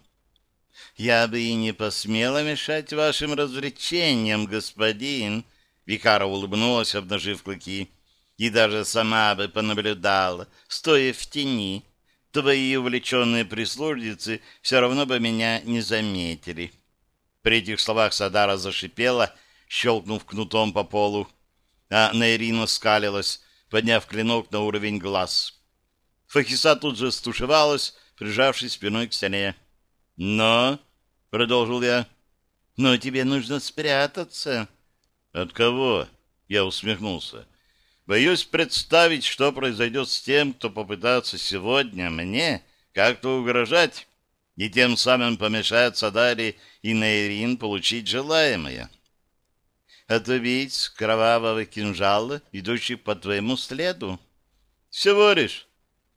«Я бы и не посмела мешать вашим развлечениям, господин!» Викара улыбнулась, обнажив клыки. «И даже сама бы понаблюдала, стоя в тени. Твои увлеченные прислужницы все равно бы меня не заметили». При этих словах Садара зашипела, щелкнув кнутом по полу, а Нейрина скалилась, подняв клинок на уровень глаз. Фахиса тут же стушевалась, прижавшись спиной к стене. «Но...» — продолжил я. «Но тебе нужно спрятаться». «От кого?» — я усмехнулся. «Боюсь представить, что произойдет с тем, кто попытается сегодня мне как-то угрожать и тем самым помешает Садаре и Нейрин получить желаемое. От убийц кровавого кинжала, идущих по твоему следу. Всего лишь.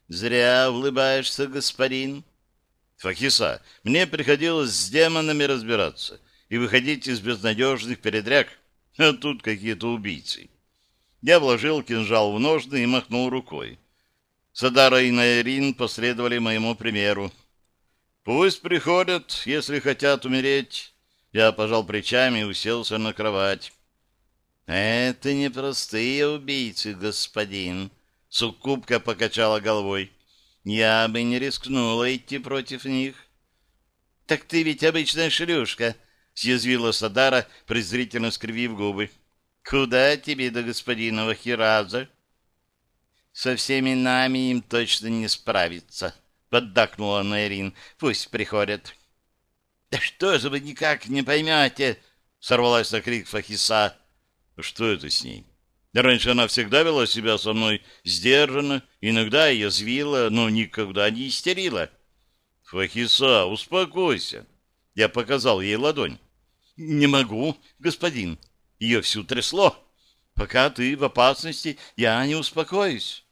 Зря улыбаешься, господин. Фахиса, мне приходилось с демонами разбираться и выходить из безнадежных передряг, а тут какие-то убийцы. Я вложил кинжал в ножны и махнул рукой. Садара и Найрин последовали моему примеру. Пусть приходят, если хотят умереть. Я пожал плечами и уселся на кровать. Это не простые убийцы, господин. Суккубка покачала головой. Я бы не рискнула идти против них. Так ты ведь обычная шлюшка, съязвила Садара, презрительно скривив губы. Куда тебе до господина Вахираза? Со всеми нами им точно не справиться поддакнула Найрин. Пусть приходят. Да что же вы никак не поймете? Сорвалась на крик Фахиса. Что это с ней? Раньше она всегда вела себя со мной сдержанно, иногда ее звила, но никогда не истерила. Фахиса, успокойся. Я показал ей ладонь. Не могу, господин. Ее всю трясло. Пока ты в опасности, я не успокоюсь.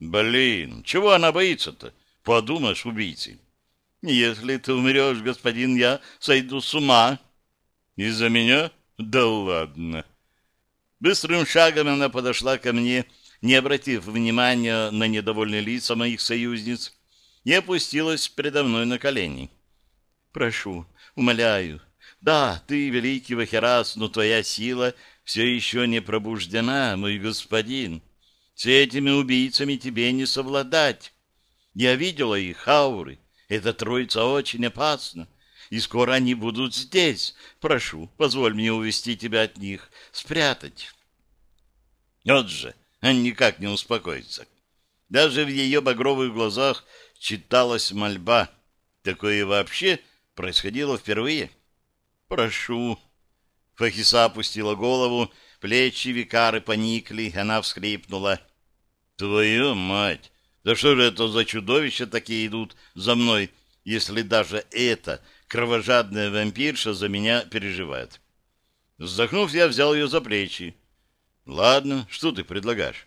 Блин, чего она боится-то? Подумаешь, убийцы. Если ты умрешь, господин, я сойду с ума. Из-за меня? Да ладно. Быстрым шагом она подошла ко мне, не обратив внимания на недовольные лица моих союзниц, и опустилась передо мной на колени. Прошу, умоляю. Да, ты великий Вахерас, но твоя сила все еще не пробуждена, мой господин. С этими убийцами тебе не совладать. Я видела их ауры. Эта троица очень опасна. И скоро они будут здесь. Прошу, позволь мне увести тебя от них, спрятать. Вот же, он никак не успокоится. Даже в ее багровых глазах читалась мольба. Такое вообще происходило впервые. Прошу. Фахиса опустила голову, плечи викары поникли, она вскрипнула. Твою мать! Да что же это за чудовища такие идут за мной, если даже эта кровожадная вампирша за меня переживает? Вздохнув, я взял ее за плечи. «Ладно, что ты предлагаешь?»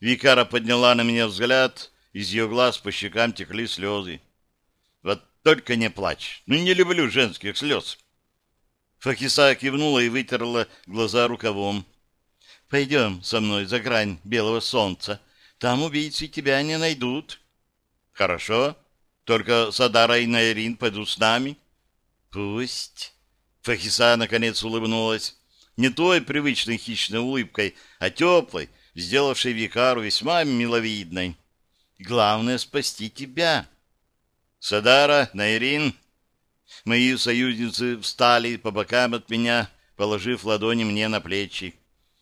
Викара подняла на меня взгляд, из ее глаз по щекам текли слезы. «Вот только не плачь, ну не люблю женских слез». Факиса кивнула и вытерла глаза рукавом. «Пойдем со мной за грань белого солнца», там убийцы тебя не найдут. Хорошо. Только Садара и Найрин пойдут с нами. Пусть. Фахиса наконец улыбнулась. Не той привычной хищной улыбкой, а теплой, сделавшей Викару весьма миловидной. Главное — спасти тебя. Садара, Найрин. Мои союзницы встали по бокам от меня, положив ладони мне на плечи.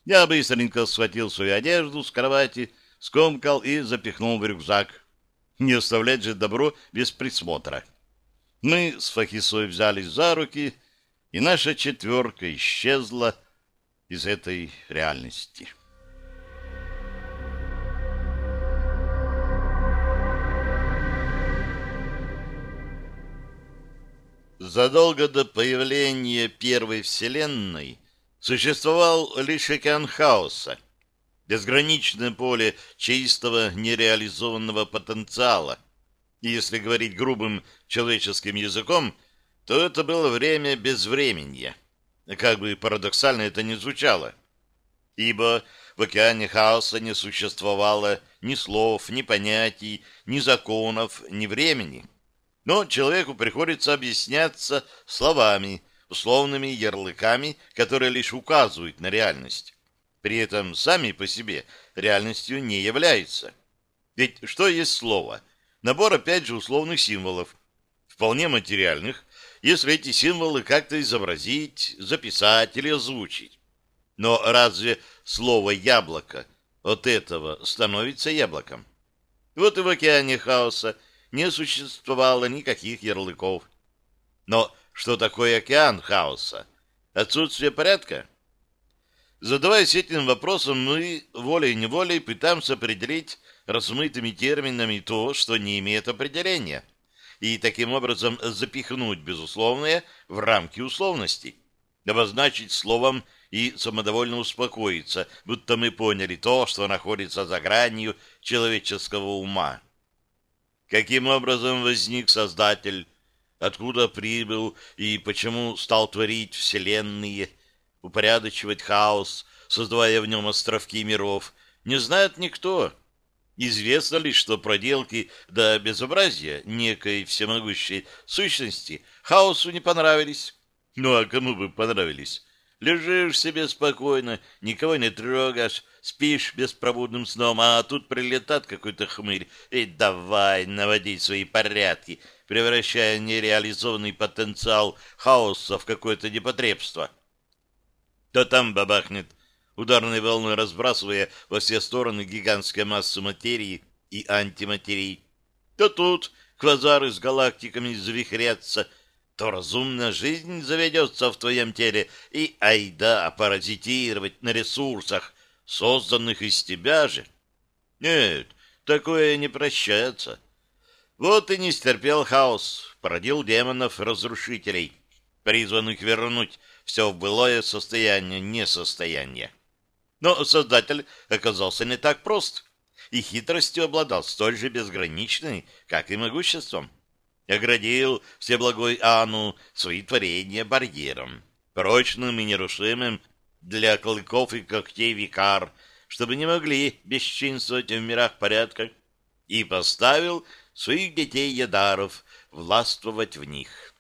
Я быстренько схватил свою одежду с кровати, скомкал и запихнул в рюкзак. Не оставлять же добро без присмотра. Мы с Фахисой взялись за руки, и наша четверка исчезла из этой реальности. Задолго до появления Первой Вселенной существовал лишь океан хаоса, безграничное поле чистого нереализованного потенциала. И если говорить грубым человеческим языком, то это было время безвременья. Как бы парадоксально это ни звучало. Ибо в океане хаоса не существовало ни слов, ни понятий, ни законов, ни времени. Но человеку приходится объясняться словами, условными ярлыками, которые лишь указывают на реальность. При этом сами по себе реальностью не являются. Ведь что есть слово? Набор, опять же, условных символов, вполне материальных, если эти символы как-то изобразить, записать или озвучить. Но разве слово «яблоко» от этого становится яблоком? Вот и в океане хаоса не существовало никаких ярлыков. Но что такое океан хаоса? Отсутствие порядка? Задаваясь этим вопросом, мы волей-неволей пытаемся определить размытыми терминами то, что не имеет определения, и таким образом запихнуть безусловное в рамки условностей, обозначить словом и самодовольно успокоиться, будто мы поняли то, что находится за гранью человеческого ума. Каким образом возник Создатель, откуда прибыл и почему стал творить вселенные, упорядочивать хаос, создавая в нем островки миров, не знает никто. Известно лишь, что проделки до безобразия некой всемогущей сущности хаосу не понравились. Ну а кому бы понравились? Лежишь себе спокойно, никого не трогаешь, спишь беспробудным сном, а тут прилетает какой-то хмырь и давай наводить свои порядки, превращая нереализованный потенциал хаоса в какое-то непотребство. То там бабахнет, ударной волной разбрасывая во все стороны гигантская масса материи и антиматерии. То тут квазары с галактиками завихрятся, то разумная жизнь заведется в твоем теле, и айда паразитировать на ресурсах, созданных из тебя же. Нет, такое не прощается. Вот и не стерпел хаос, породил демонов-разрушителей, призванных вернуть все в былое состояние несостояния. Но создатель оказался не так прост, и хитростью обладал столь же безграничной, как и могуществом. Оградил Всеблагой Ану свои творения барьером, прочным и нерушимым для клыков и когтей викар, чтобы не могли бесчинствовать в мирах порядка, и поставил своих детей-ядаров властвовать в них.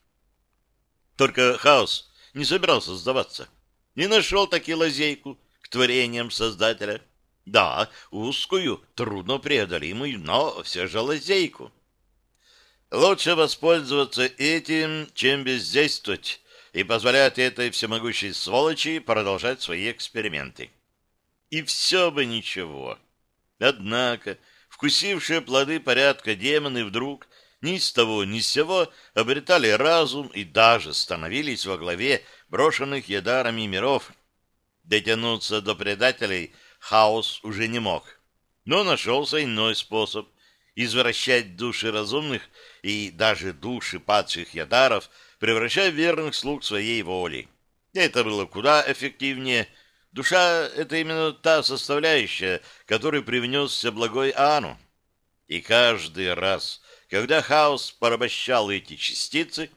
Только хаос не собирался сдаваться. Не нашел таки лазейку к творениям Создателя. Да, узкую, трудно преодолимую, но все же лазейку. Лучше воспользоваться этим, чем бездействовать, и позволять этой всемогущей сволочи продолжать свои эксперименты. И все бы ничего. Однако, вкусившие плоды порядка демоны вдруг ни с того ни с сего обретали разум и даже становились во главе брошенных ядарами миров. Дотянуться до предателей хаос уже не мог. Но нашелся иной способ извращать души разумных и даже души падших ядаров, превращая верных слуг своей воли. Это было куда эффективнее. Душа — это именно та составляющая, которую привнесся благой Ану. И каждый раз, когда хаос порабощал эти частицы,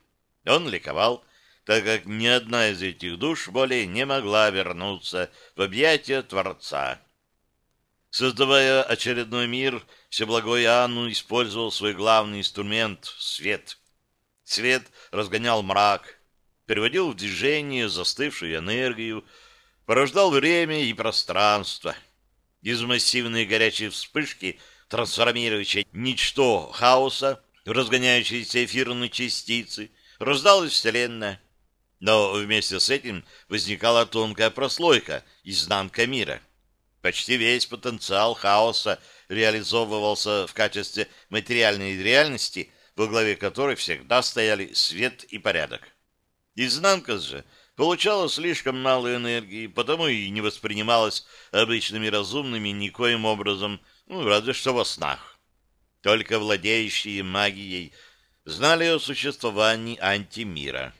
он ликовал, так как ни одна из этих душ более не могла вернуться в объятия Творца. Создавая очередной мир, Всеблагой Анну использовал свой главный инструмент — свет. Свет разгонял мрак, переводил в движение застывшую энергию, порождал время и пространство. Из массивной горячей вспышки — трансформирующее ничто хаоса, разгоняющиеся эфирные частицы, раздалась Вселенная. Но вместе с этим возникала тонкая прослойка, изнанка мира. Почти весь потенциал хаоса реализовывался в качестве материальной реальности, во главе которой всегда стояли свет и порядок. Изнанка же получала слишком мало энергии, потому и не воспринималась обычными разумными никоим образом ну, разве что во снах. Только владеющие магией знали о существовании антимира.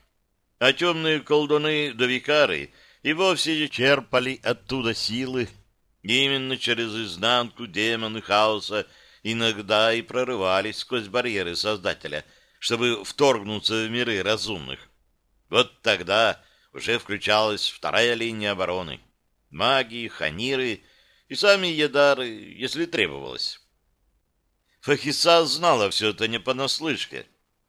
А темные колдуны да викары и вовсе черпали оттуда силы. Именно через изнанку демоны хаоса иногда и прорывались сквозь барьеры Создателя, чтобы вторгнуться в миры разумных. Вот тогда уже включалась вторая линия обороны. Маги, ханиры — и сами едары, если требовалось. Фахиса знала все это не понаслышке.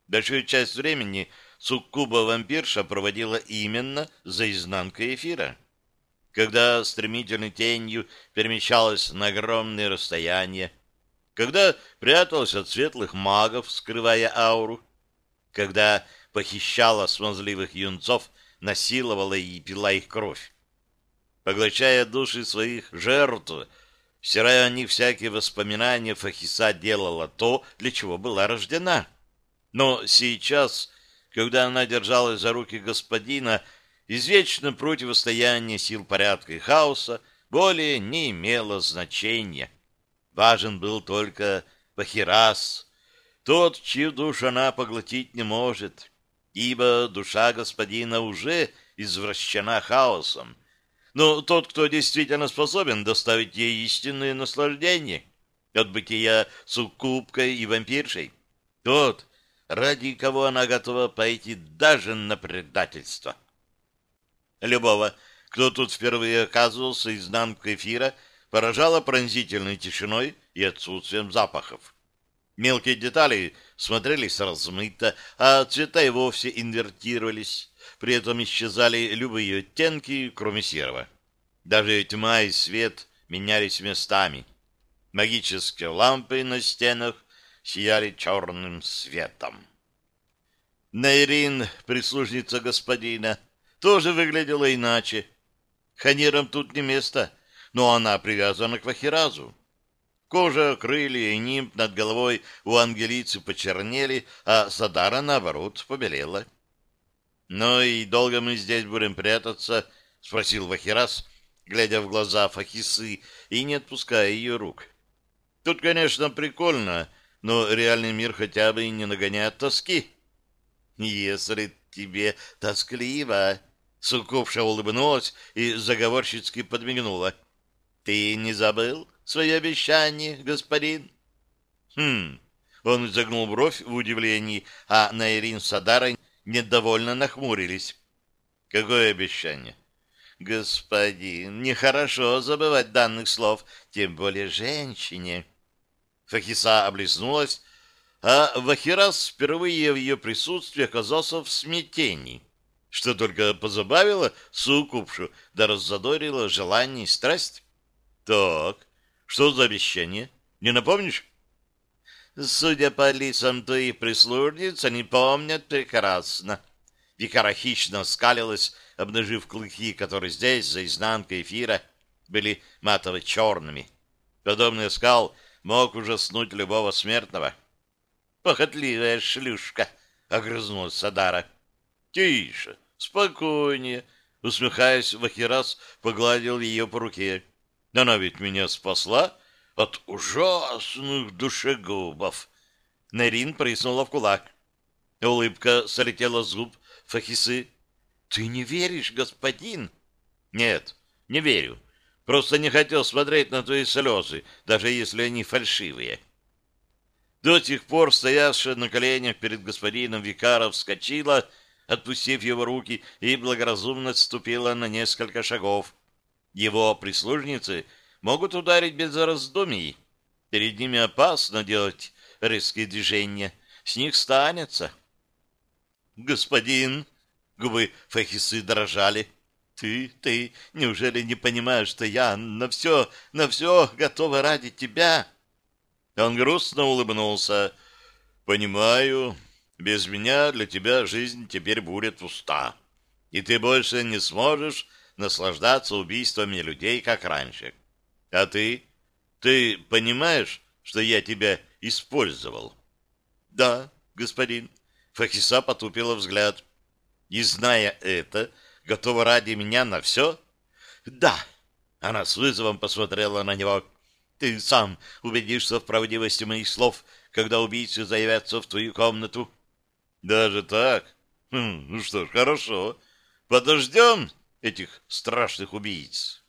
Большую часть времени суккуба-вампирша проводила именно за изнанкой эфира. Когда стремительной тенью перемещалась на огромные расстояния, когда пряталась от светлых магов, скрывая ауру, когда похищала смазливых юнцов, насиловала и пила их кровь. Поглощая души своих жертв, стирая о них всякие воспоминания, Фахиса делала то, для чего была рождена. Но сейчас, когда она держалась за руки господина, извечно противостояние сил порядка и хаоса более не имело значения. Важен был только Пахирас, тот, чью душу она поглотить не может, ибо душа господина уже извращена хаосом. Но тот, кто действительно способен доставить ей истинное наслаждение от бытия суккубкой и вампиршей, тот, ради кого она готова пойти даже на предательство. Любого, кто тут впервые оказывался изнанкой эфира, поражала пронзительной тишиной и отсутствием запахов. Мелкие детали смотрелись размыто, а цвета и вовсе инвертировались. При этом исчезали любые оттенки, кроме серого. Даже тьма и свет менялись местами. Магические лампы на стенах сияли черным светом. Найрин, прислужница господина, тоже выглядела иначе. Ханирам тут не место, но она привязана к Вахиразу. Кожа, крылья и нимб над головой у ангелицы почернели, а Садара, наоборот, побелела. — Ну и долго мы здесь будем прятаться? — спросил Вахирас, глядя в глаза Фахисы и не отпуская ее рук. — Тут, конечно, прикольно, но реальный мир хотя бы и не нагоняет тоски. — Если тебе тоскливо... Сукупша улыбнулась и заговорщицки подмигнула. — Ты не забыл? — свое обещание, господин? Хм. Он изогнул бровь в удивлении, а Найрин с Адарой недовольно нахмурились. Какое обещание? Господин, нехорошо забывать данных слов, тем более женщине. Фахиса облизнулась, а Вахирас впервые в ее присутствии оказался в смятении, что только позабавило сукупшу, да раззадорило желание и страсть. Так, что за обещание? Не напомнишь? Судя по лицам твоих прислужниц, они помнят прекрасно. Викара хищно скалилась, обнажив клыки, которые здесь, за изнанкой эфира, были матово-черными. Подобный скал мог ужаснуть любого смертного. «Похотливая шлюшка!» — огрызнулась Садара. «Тише, спокойнее!» — усмехаясь, Вахирас погладил ее по руке. Она ведь меня спасла от ужасных душегубов. Нарин прыснула в кулак. Улыбка солетела с зуб Фахисы. «Ты не веришь, господин?» «Нет, не верю. Просто не хотел смотреть на твои слезы, даже если они фальшивые». До тех пор стоявшая на коленях перед господином Викаров вскочила, отпустив его руки, и благоразумно отступила на несколько шагов. Его прислужницы могут ударить без раздумий. Перед ними опасно делать резкие движения. С них станется. «Господин!» — губы Фахисы дрожали. «Ты, ты, неужели не понимаешь, что я на все, на все готова ради тебя?» Он грустно улыбнулся. «Понимаю, без меня для тебя жизнь теперь будет пуста, и ты больше не сможешь наслаждаться убийствами людей, как раньше. А ты? Ты понимаешь, что я тебя использовал? Да, господин. Фахиса потупила взгляд. И, зная это, готова ради меня на все? Да. Она с вызовом посмотрела на него. Ты сам убедишься в правдивости моих слов, когда убийцы заявятся в твою комнату. Даже так? Хм, ну что ж, хорошо. Подождем этих страшных убийц.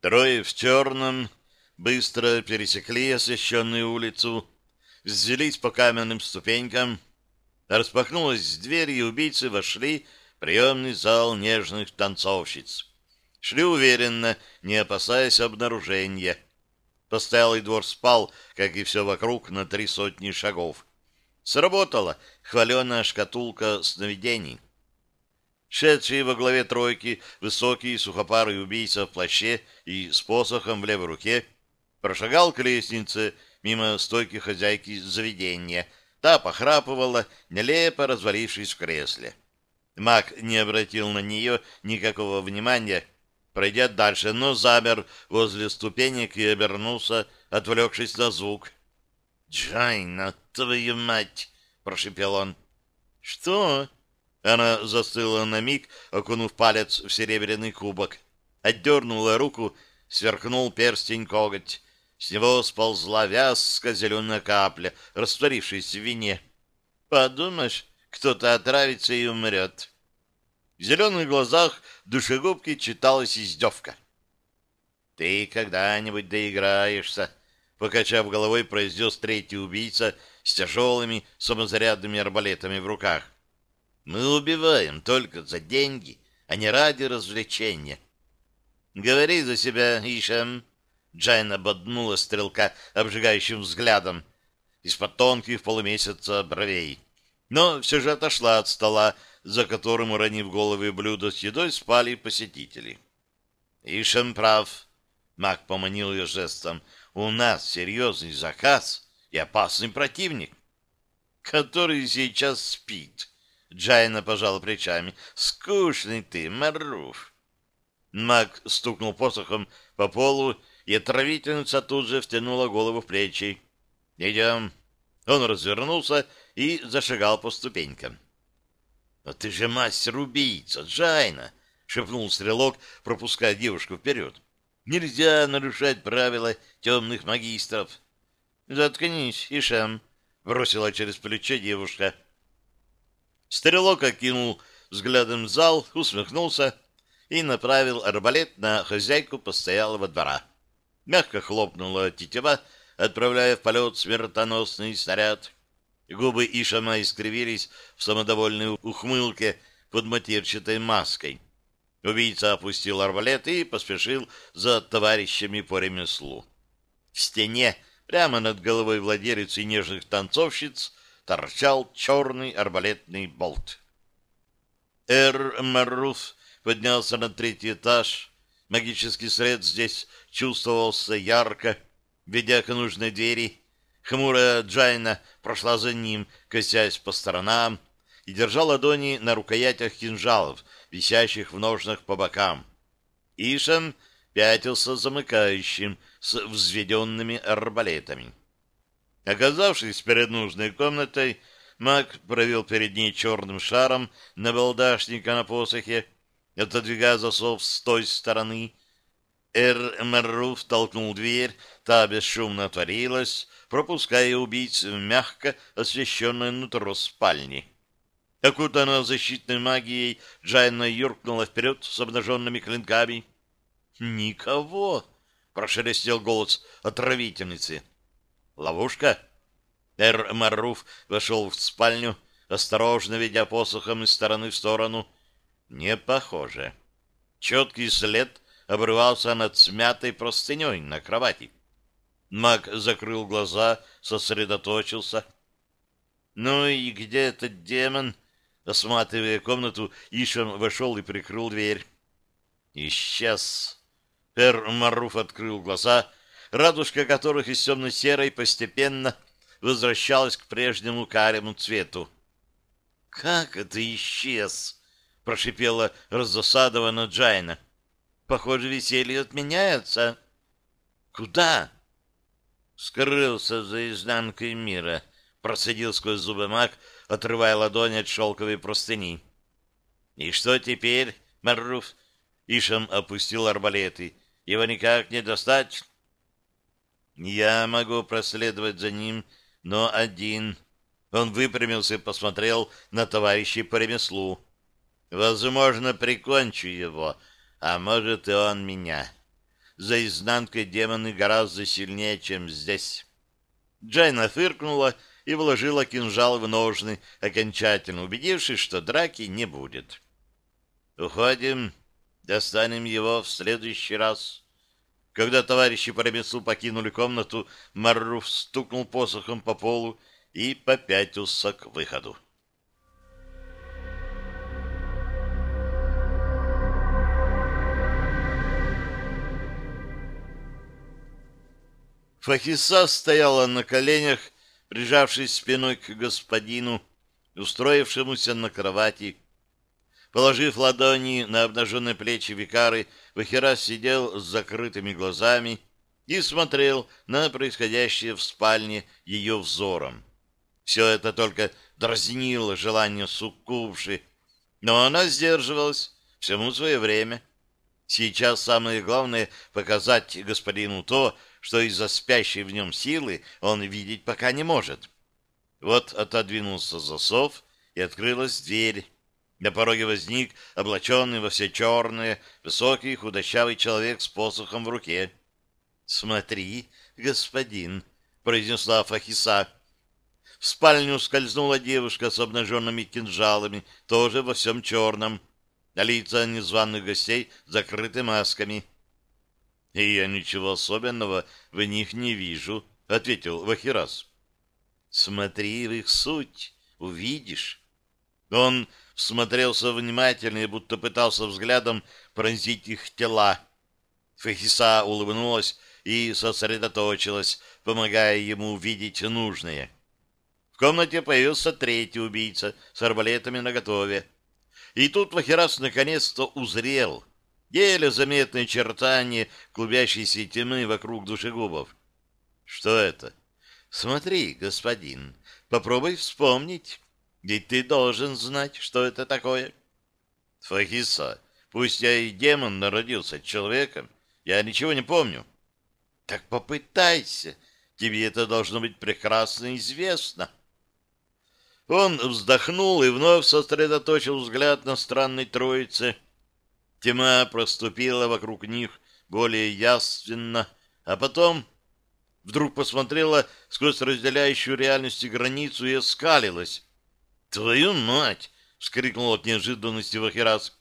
Трое в черном быстро пересекли освещенную улицу. взялись по каменным ступенькам. Распахнулась дверь, и убийцы вошли в приемный зал нежных танцовщиц. Шли уверенно, не опасаясь обнаружения. Постоялый двор спал, как и все вокруг, на три сотни шагов. Сработала хваленая шкатулка сновидений. Шедший во главе тройки высокий сухопарый убийца в плаще и с посохом в левой руке прошагал к лестнице мимо стойки хозяйки заведения. Та похрапывала, нелепо развалившись в кресле. Маг не обратил на нее никакого внимания, пройдя дальше, но замер возле ступенек и обернулся, отвлекшись на звук. «Джайна, твою мать!» — прошепел он. «Что?» Она застыла на миг, окунув палец в серебряный кубок. Отдернула руку, сверкнул перстень-коготь. С него сползла вязка зеленая капля, растворившись в вине. «Подумаешь, кто-то отравится и умрет». В зеленых глазах душегубки читалась издевка. «Ты когда-нибудь доиграешься», — покачав головой, произнес третий убийца с тяжелыми самозарядными арбалетами в руках. «Мы убиваем только за деньги, а не ради развлечения». «Говори за себя, Ишем», — Джайна боднула стрелка обжигающим взглядом из-под тонких полумесяца бровей. Но все же отошла от стола, за которым, уронив головы в блюда с едой, спали посетители. «Ишем прав», — маг поманил ее жестом, — «у нас серьезный заказ и опасный противник, который сейчас спит». Джайна пожала плечами. «Скучный ты, Маруф!» Маг стукнул посохом по полу, и отравительница тут же втянула голову в плечи. «Идем». Он развернулся и зашагал по ступенькам. «Но ты же мастер-убийца, Джайна!» — шепнул стрелок, пропуская девушку вперед. «Нельзя нарушать правила темных магистров». «Заткнись, Ишам!» — бросила через плечо девушка. Стрелок окинул взглядом зал, усмехнулся и направил арбалет на хозяйку постоялого двора. Мягко хлопнула тетива, отправляя в полет смертоносный снаряд. Губы Ишама искривились в самодовольной ухмылке под матерчатой маской. Убийца опустил арбалет и поспешил за товарищами по ремеслу. В стене, прямо над головой владелицы нежных танцовщиц, торчал черный арбалетный болт. Эр Маруф поднялся на третий этаж. Магический свет здесь чувствовался ярко, ведя к нужной двери. Хмурая Джайна прошла за ним, косясь по сторонам, и держала ладони на рукоятях кинжалов, висящих в ножнах по бокам. Ишем пятился замыкающим с взведенными арбалетами. Оказавшись перед нужной комнатой, маг провел перед ней черным шаром на балдашника на посохе, отодвигая засов с той стороны. Эр Мерруф толкнул дверь, та бесшумно отворилась, пропуская убийц в мягко освещенное нутро спальни. Окутанная защитной магией, Джайна юркнула вперед с обнаженными клинками. «Никого!» — прошелестел голос отравительницы. «Ловушка?» Эр Маруф вошел в спальню, осторожно ведя посохом из стороны в сторону. «Не похоже». Четкий след обрывался над смятой простыней на кровати. Маг закрыл глаза, сосредоточился. «Ну и где этот демон?» Осматривая комнату, Ишан вошел и прикрыл дверь. «Исчез!» Пер Маруф открыл глаза, радужка которых из темно-серой постепенно возвращалась к прежнему карему цвету. «Как это исчез?» — прошипела разосадованно Джайна. «Похоже, веселье отменяется». «Куда?» Скрылся за изнанкой мира, процедил сквозь зубы маг, отрывая ладони от шелковой простыни. И что теперь, Маруф? Ишам опустил арбалеты. Его никак не достать? Я могу проследовать за ним, но один. Он выпрямился и посмотрел на товарищей по ремеслу. Возможно, прикончу его, а может и он меня за изнанкой демоны гораздо сильнее, чем здесь. Джайна фыркнула и вложила кинжал в ножны, окончательно убедившись, что драки не будет. «Уходим, достанем его в следующий раз». Когда товарищи по ремеслу покинули комнату, Марруф стукнул посохом по полу и попятился к выходу. Фахиса стояла на коленях, прижавшись спиной к господину, устроившемуся на кровати. Положив ладони на обнаженные плечи викары, Вахирас сидел с закрытыми глазами и смотрел на происходящее в спальне ее взором. Все это только дразнило желание суккубши, но она сдерживалась всему свое время. Сейчас самое главное — показать господину то, что из-за спящей в нем силы он видеть пока не может. Вот отодвинулся засов, и открылась дверь. На пороге возник облаченный во все черное, высокий худощавый человек с посохом в руке. — Смотри, господин, — произнесла Фахиса. В спальню скользнула девушка с обнаженными кинжалами, тоже во всем черном, а лица незваных гостей закрыты масками. — и я ничего особенного в них не вижу, — ответил Вахирас. — Смотри в их суть, увидишь. Он всмотрелся внимательно и будто пытался взглядом пронзить их тела. Фахиса улыбнулась и сосредоточилась, помогая ему увидеть нужное. В комнате появился третий убийца с арбалетами наготове. И тут Вахирас наконец-то узрел — еле заметные чертания клубящейся тьмы вокруг душегубов. Что это? Смотри, господин, попробуй вспомнить, ведь ты должен знать, что это такое. Фахиса, пусть я и демон народился человеком, я ничего не помню. Так попытайся, тебе это должно быть прекрасно известно. Он вздохнул и вновь сосредоточил взгляд на странной троице — Тьма проступила вокруг них более ясно, а потом вдруг посмотрела сквозь разделяющую реальность границу и оскалилась. «Твою мать!» — вскрикнул от неожиданности Вахирас.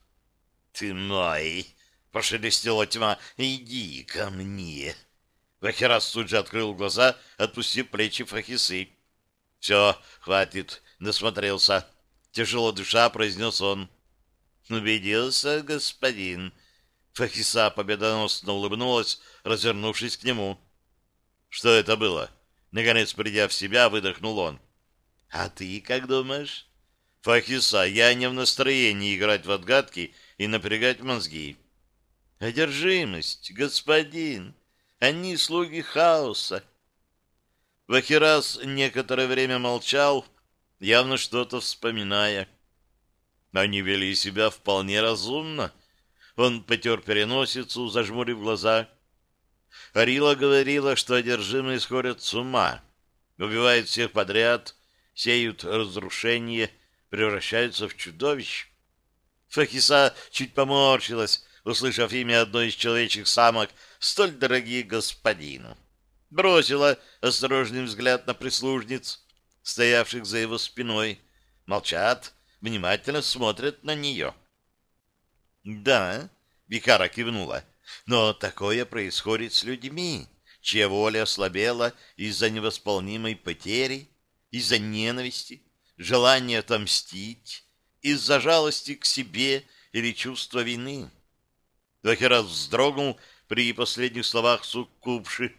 «Ты мой!» — прошелестела тьма. «Иди ко мне!» Вахирас тут же открыл глаза, отпустив плечи Фахисы. «Все, хватит!» — насмотрелся. Тяжело душа произнес он. Убедился, господин. Фахиса победоносно улыбнулась, развернувшись к нему. Что это было? Наконец, придя в себя, выдохнул он. А ты как думаешь? Фахиса, я не в настроении играть в отгадки и напрягать мозги. Одержимость, господин. Они слуги хаоса. Вахирас некоторое время молчал, явно что-то вспоминая. Они вели себя вполне разумно. Он потер переносицу, зажмурив глаза. Арила говорила, что одержимые сходят с ума, убивают всех подряд, сеют разрушение, превращаются в чудовищ. Фахиса чуть поморщилась, услышав имя одной из человечьих самок, столь дорогие господину. Бросила осторожный взгляд на прислужниц, стоявших за его спиной. Молчат, внимательно смотрят на нее. «Да», — Викара кивнула, — «но такое происходит с людьми, чья воля ослабела из-за невосполнимой потери, из-за ненависти, желания отомстить, из-за жалости к себе или чувства вины». Вахирас вздрогнул при последних словах Суккупши.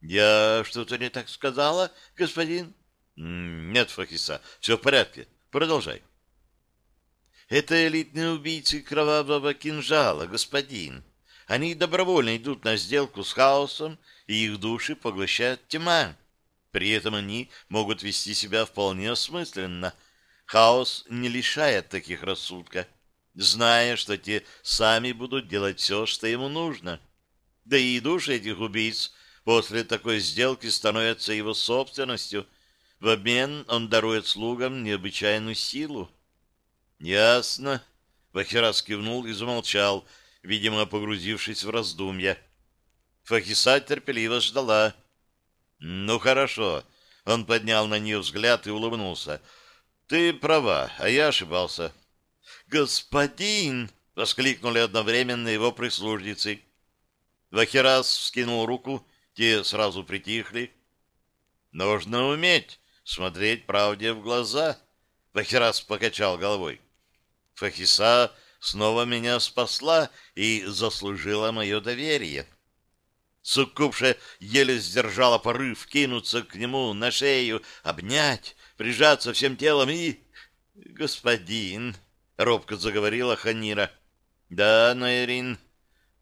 «Я что-то не так сказала, господин?» «Нет, Фахиса, все в порядке. Продолжай. Это элитные убийцы кровавого кинжала, господин. Они добровольно идут на сделку с хаосом, и их души поглощает тьма. При этом они могут вести себя вполне осмысленно. Хаос не лишает таких рассудка, зная, что те сами будут делать все, что ему нужно. Да и души этих убийц после такой сделки становятся его собственностью, в обмен он дарует слугам необычайную силу. Ясно. Вахирас кивнул и замолчал, видимо, погрузившись в раздумья. Фахиса терпеливо ждала. Ну, хорошо. Он поднял на нее взгляд и улыбнулся. Ты права, а я ошибался. Господин! — воскликнули одновременно его прислужницы. Вахерас вскинул руку, те сразу притихли. Нужно уметь смотреть правде в глаза. Вахерас покачал головой. Фахиса снова меня спасла и заслужила мое доверие. Суккубша еле сдержала порыв кинуться к нему на шею, обнять, прижаться всем телом и... «Господин!» — робко заговорила Ханира. «Да, Найрин,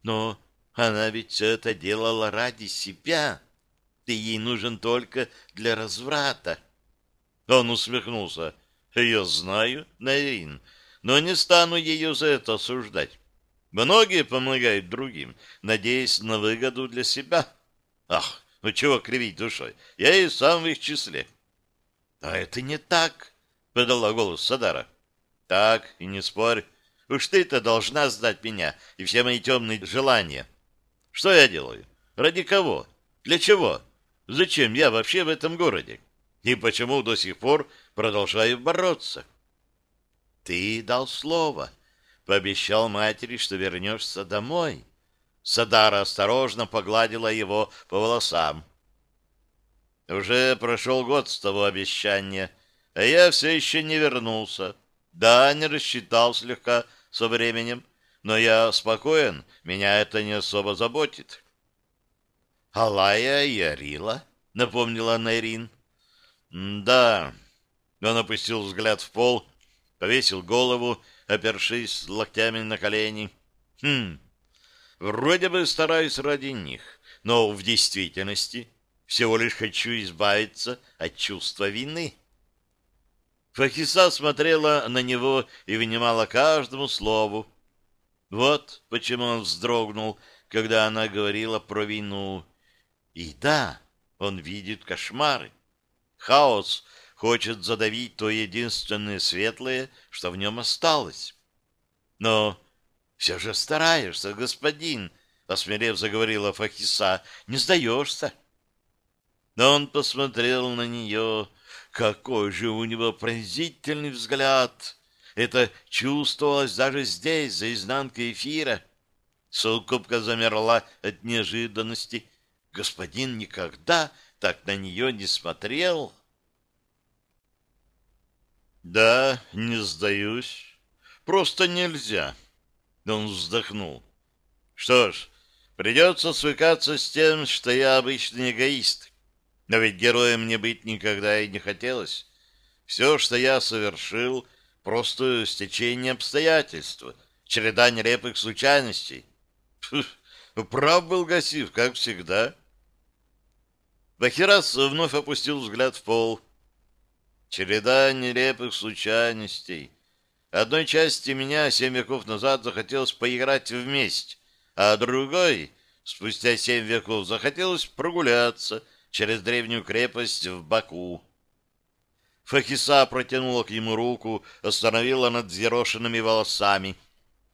но она ведь все это делала ради себя. Ты ей нужен только для разврата». Он усмехнулся. «Я знаю, Найрин, но не стану ее за это осуждать. Многие помогают другим, надеясь на выгоду для себя. Ах, ну чего кривить душой? Я и сам в их числе. — А это не так, — подала голос Садара. — Так, и не спорь. Уж ты-то должна сдать меня и все мои темные желания. Что я делаю? Ради кого? Для чего? Зачем я вообще в этом городе? И почему до сих пор продолжаю бороться? Ты дал слово, пообещал матери, что вернешься домой. Садара осторожно погладила его по волосам. Уже прошел год с того обещания, а я все еще не вернулся. Да, не рассчитал слегка со временем, но я спокоен, меня это не особо заботит. «Алая и Арила», — напомнила Найрин. «Да». Он опустил взгляд в пол, повесил голову, опершись локтями на колени. «Хм, вроде бы стараюсь ради них, но в действительности всего лишь хочу избавиться от чувства вины». Фахиса смотрела на него и внимала каждому слову. Вот почему он вздрогнул, когда она говорила про вину. И да, он видит кошмары. Хаос хочет задавить то единственное светлое, что в нем осталось. Но все же стараешься, господин, — осмелев заговорила Фахиса, — не сдаешься. Но он посмотрел на нее какой же у него пронзительный взгляд! Это чувствовалось даже здесь, за изнанкой эфира. Суккубка замерла от неожиданности. Господин никогда так на нее не смотрел. Да, не сдаюсь. Просто нельзя. Он вздохнул. Что ж, придется свыкаться с тем, что я обычный эгоист. Но ведь героем мне быть никогда и не хотелось. Все, что я совершил, просто стечение обстоятельств, череда нелепых случайностей. Фух, прав был Гасив, как всегда. Бахирас вновь опустил взгляд в пол. Череда нелепых случайностей. Одной части меня семь веков назад захотелось поиграть вместе, а другой, спустя семь веков, захотелось прогуляться — через древнюю крепость в Баку. Фахиса протянула к нему руку, остановила над взъерошенными волосами.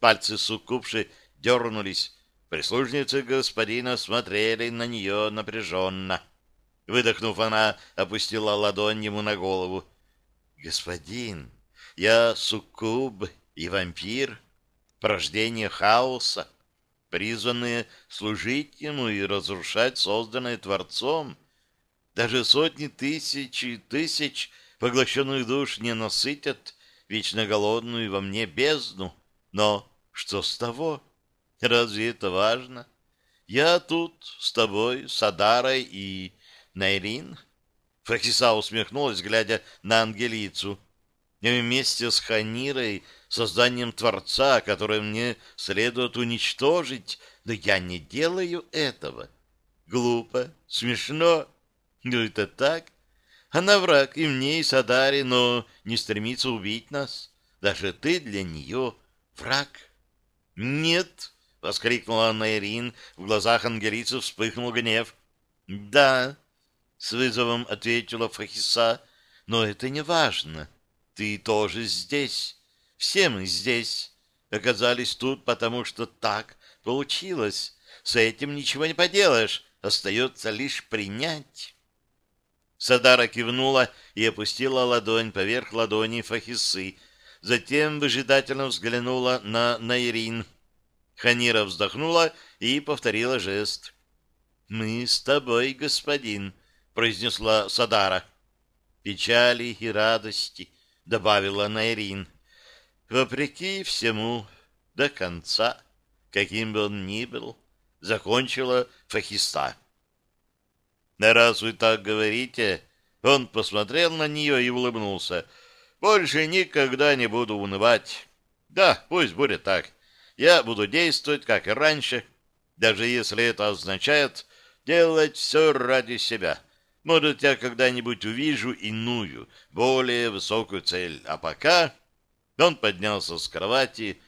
Пальцы суккупши дернулись. Прислужницы господина смотрели на нее напряженно. Выдохнув, она опустила ладонь ему на голову. «Господин, я суккуб и вампир, порождение хаоса, призванные служить ему и разрушать созданное Творцом». Даже сотни тысяч и тысяч поглощенных душ не насытят вечно голодную во мне бездну. Но что с того? Разве это важно? Я тут с тобой, с Адарой и Найрин. Факиса усмехнулась, глядя на Ангелицу. И вместе с Ханирой, созданием Творца, которое мне следует уничтожить, но я не делаю этого. Глупо, смешно, ну, это так? Она враг и мне, и Садаре, но не стремится убить нас. Даже ты для нее враг. Нет, — воскликнула Анна. В глазах ангелицы вспыхнул гнев. Да, — с вызовом ответила Фахиса, — но это не важно. Ты тоже здесь. Все мы здесь. Оказались тут, потому что так получилось. С этим ничего не поделаешь. Остается лишь принять. Садара кивнула и опустила ладонь поверх ладони Фахисы, затем выжидательно взглянула на Найрин. Ханира вздохнула и повторила жест. «Мы с тобой, господин», — произнесла Садара. «Печали и радости», — добавила Найрин. «Вопреки всему, до конца, каким бы он ни был», — закончила Фахиста. «Раз вы так говорите...» Он посмотрел на нее и улыбнулся. «Больше никогда не буду унывать. Да, пусть будет так. Я буду действовать, как и раньше, даже если это означает делать все ради себя. Может, я когда-нибудь увижу иную, более высокую цель. А пока...» Он поднялся с кровати,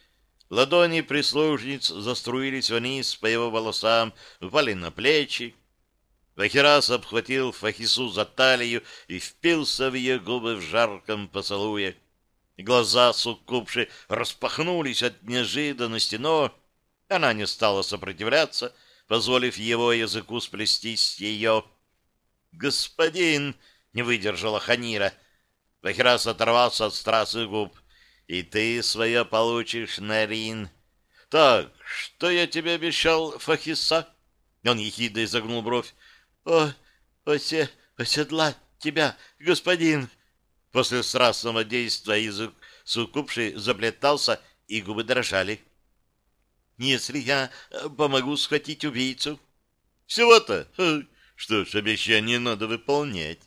ладони прислужниц заструились вниз по его волосам, упали на плечи, Вахирас обхватил Фахису за талию и впился в ее губы в жарком поцелуе. Глаза суккупши распахнулись от неожиданности, но она не стала сопротивляться, позволив его языку сплестись с ее. «Господин!» — не выдержала Ханира. Вахирас оторвался от страстных губ. «И ты свое получишь, Нарин!» «Так, что я тебе обещал, Фахиса?» Он ехидно изогнул бровь. «О, осе, оседла тебя, господин!» После страстного действия язык сукупший заплетался, и губы дрожали. «Если я э, помогу схватить убийцу...» «Всего-то? Что ж, обещание надо выполнять».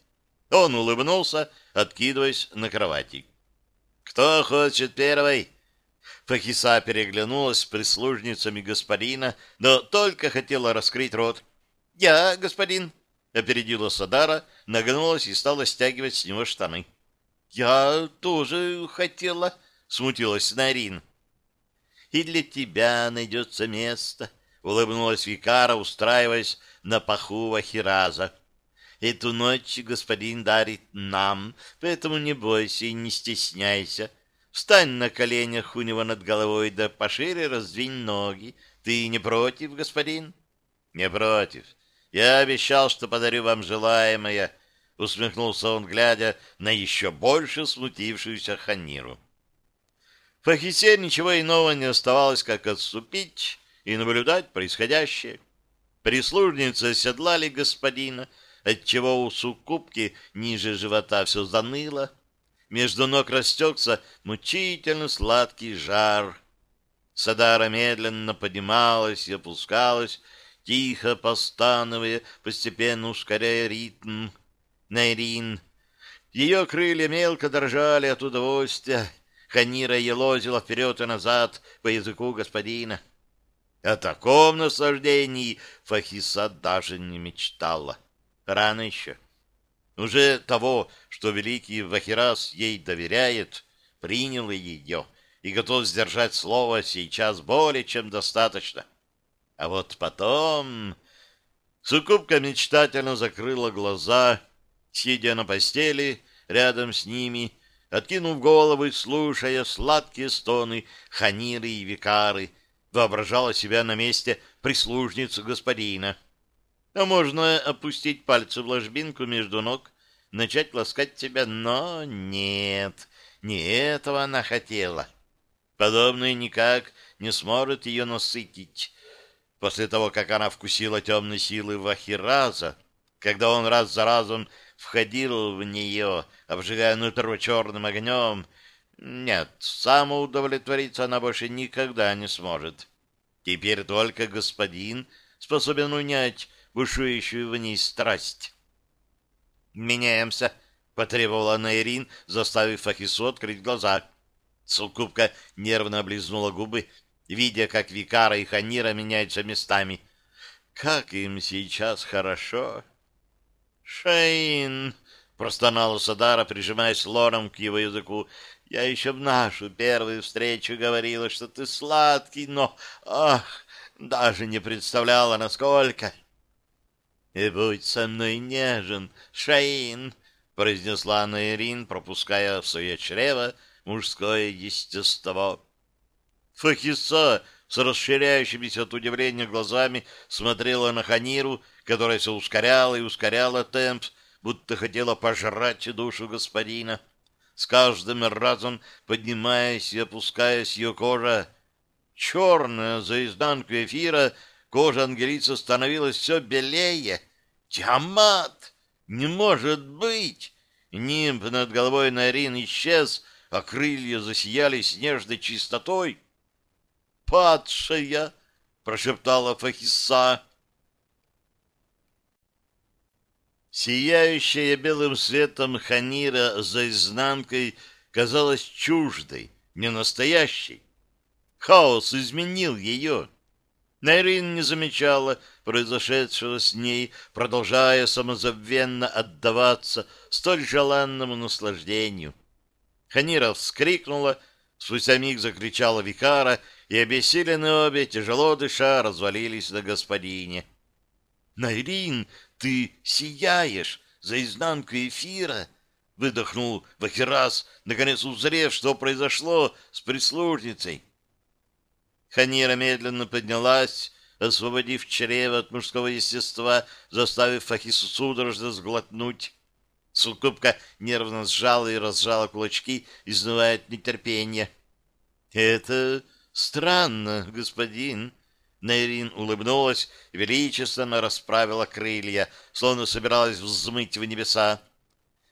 Он улыбнулся, откидываясь на кровати. «Кто хочет первый?» Фахиса переглянулась с прислужницами господина, но только хотела раскрыть рот. «Я, господин», — опередила Садара, нагнулась и стала стягивать с него штаны. «Я тоже хотела», — смутилась Нарин. «И для тебя найдется место», — улыбнулась Викара, устраиваясь на паху Вахираза. «Эту ночь господин дарит нам, поэтому не бойся и не стесняйся. Встань на коленях у него над головой, да пошире раздвинь ноги. Ты не против, господин?» «Не против. Я обещал, что подарю вам желаемое, — усмехнулся он, глядя на еще больше смутившуюся Ханиру. Фахисе ничего иного не оставалось, как отступить и наблюдать происходящее. Прислужницы оседлали господина, отчего у суккубки ниже живота все заныло. Между ног растекся мучительно сладкий жар. Садара медленно поднималась и опускалась, тихо постановая, постепенно ускоряя ритм. Найрин. Ее крылья мелко дрожали от удовольствия. Ханира елозила вперед и назад по языку господина. О таком наслаждении Фахиса даже не мечтала. Рано еще. Уже того, что великий Вахирас ей доверяет, принял ее и готов сдержать слово сейчас более чем достаточно. А вот потом... Сукубка мечтательно закрыла глаза, сидя на постели рядом с ними, откинув головы, слушая сладкие стоны ханиры и викары, воображала себя на месте прислужницы господина. А можно опустить пальцы в ложбинку между ног, начать ласкать себя, но нет, не этого она хотела. Подобное никак не сможет ее насытить, после того, как она вкусила темной силы Вахираза, когда он раз за разом входил в нее, обжигая нутро черным огнем, нет, самоудовлетвориться она больше никогда не сможет. Теперь только господин способен унять бушующую в ней страсть. «Меняемся», — потребовала Найрин, заставив Фахису открыть глаза. Суккубка нервно облизнула губы, видя, как Викара и Ханира меняются местами. Как им сейчас хорошо! «Шейн!» — простонала Садара, прижимаясь лором к его языку. «Я еще в нашу первую встречу говорила, что ты сладкий, но... Ах, даже не представляла, насколько...» «И будь со мной нежен, Шейн!» — произнесла Наирин, пропуская в свое чрево мужское естество. Фахиса с расширяющимися от удивления глазами смотрела на Ханиру, которая все ускоряла и ускоряла темп, будто хотела пожрать душу господина. С каждым разом поднимаясь и опускаясь ее кожа, черная за изнанку эфира, кожа ангелица становилась все белее. Тиамат! Не может быть! Нимб над головой Нарин исчез, а крылья засияли снежной чистотой. «Падшая!» — прошептала Фахиса. Сияющая белым светом Ханира за изнанкой казалась чуждой, ненастоящей. Хаос изменил ее. Найрин не замечала произошедшего с ней, продолжая самозабвенно отдаваться столь желанному наслаждению. Ханира вскрикнула, спустя миг закричала Викара, и обессиленные обе, тяжело дыша, развалились на господине. «Найрин, ты сияешь за изнанку эфира!» — выдохнул Вахирас, наконец узрев, что произошло с прислужницей. Ханира медленно поднялась, освободив чрево от мужского естества, заставив Фахису судорожно сглотнуть. Суккубка нервно сжала и разжала кулачки, изнывая от нетерпения. — Это странно, господин. Нейрин улыбнулась величественно расправила крылья, словно собиралась взмыть в небеса.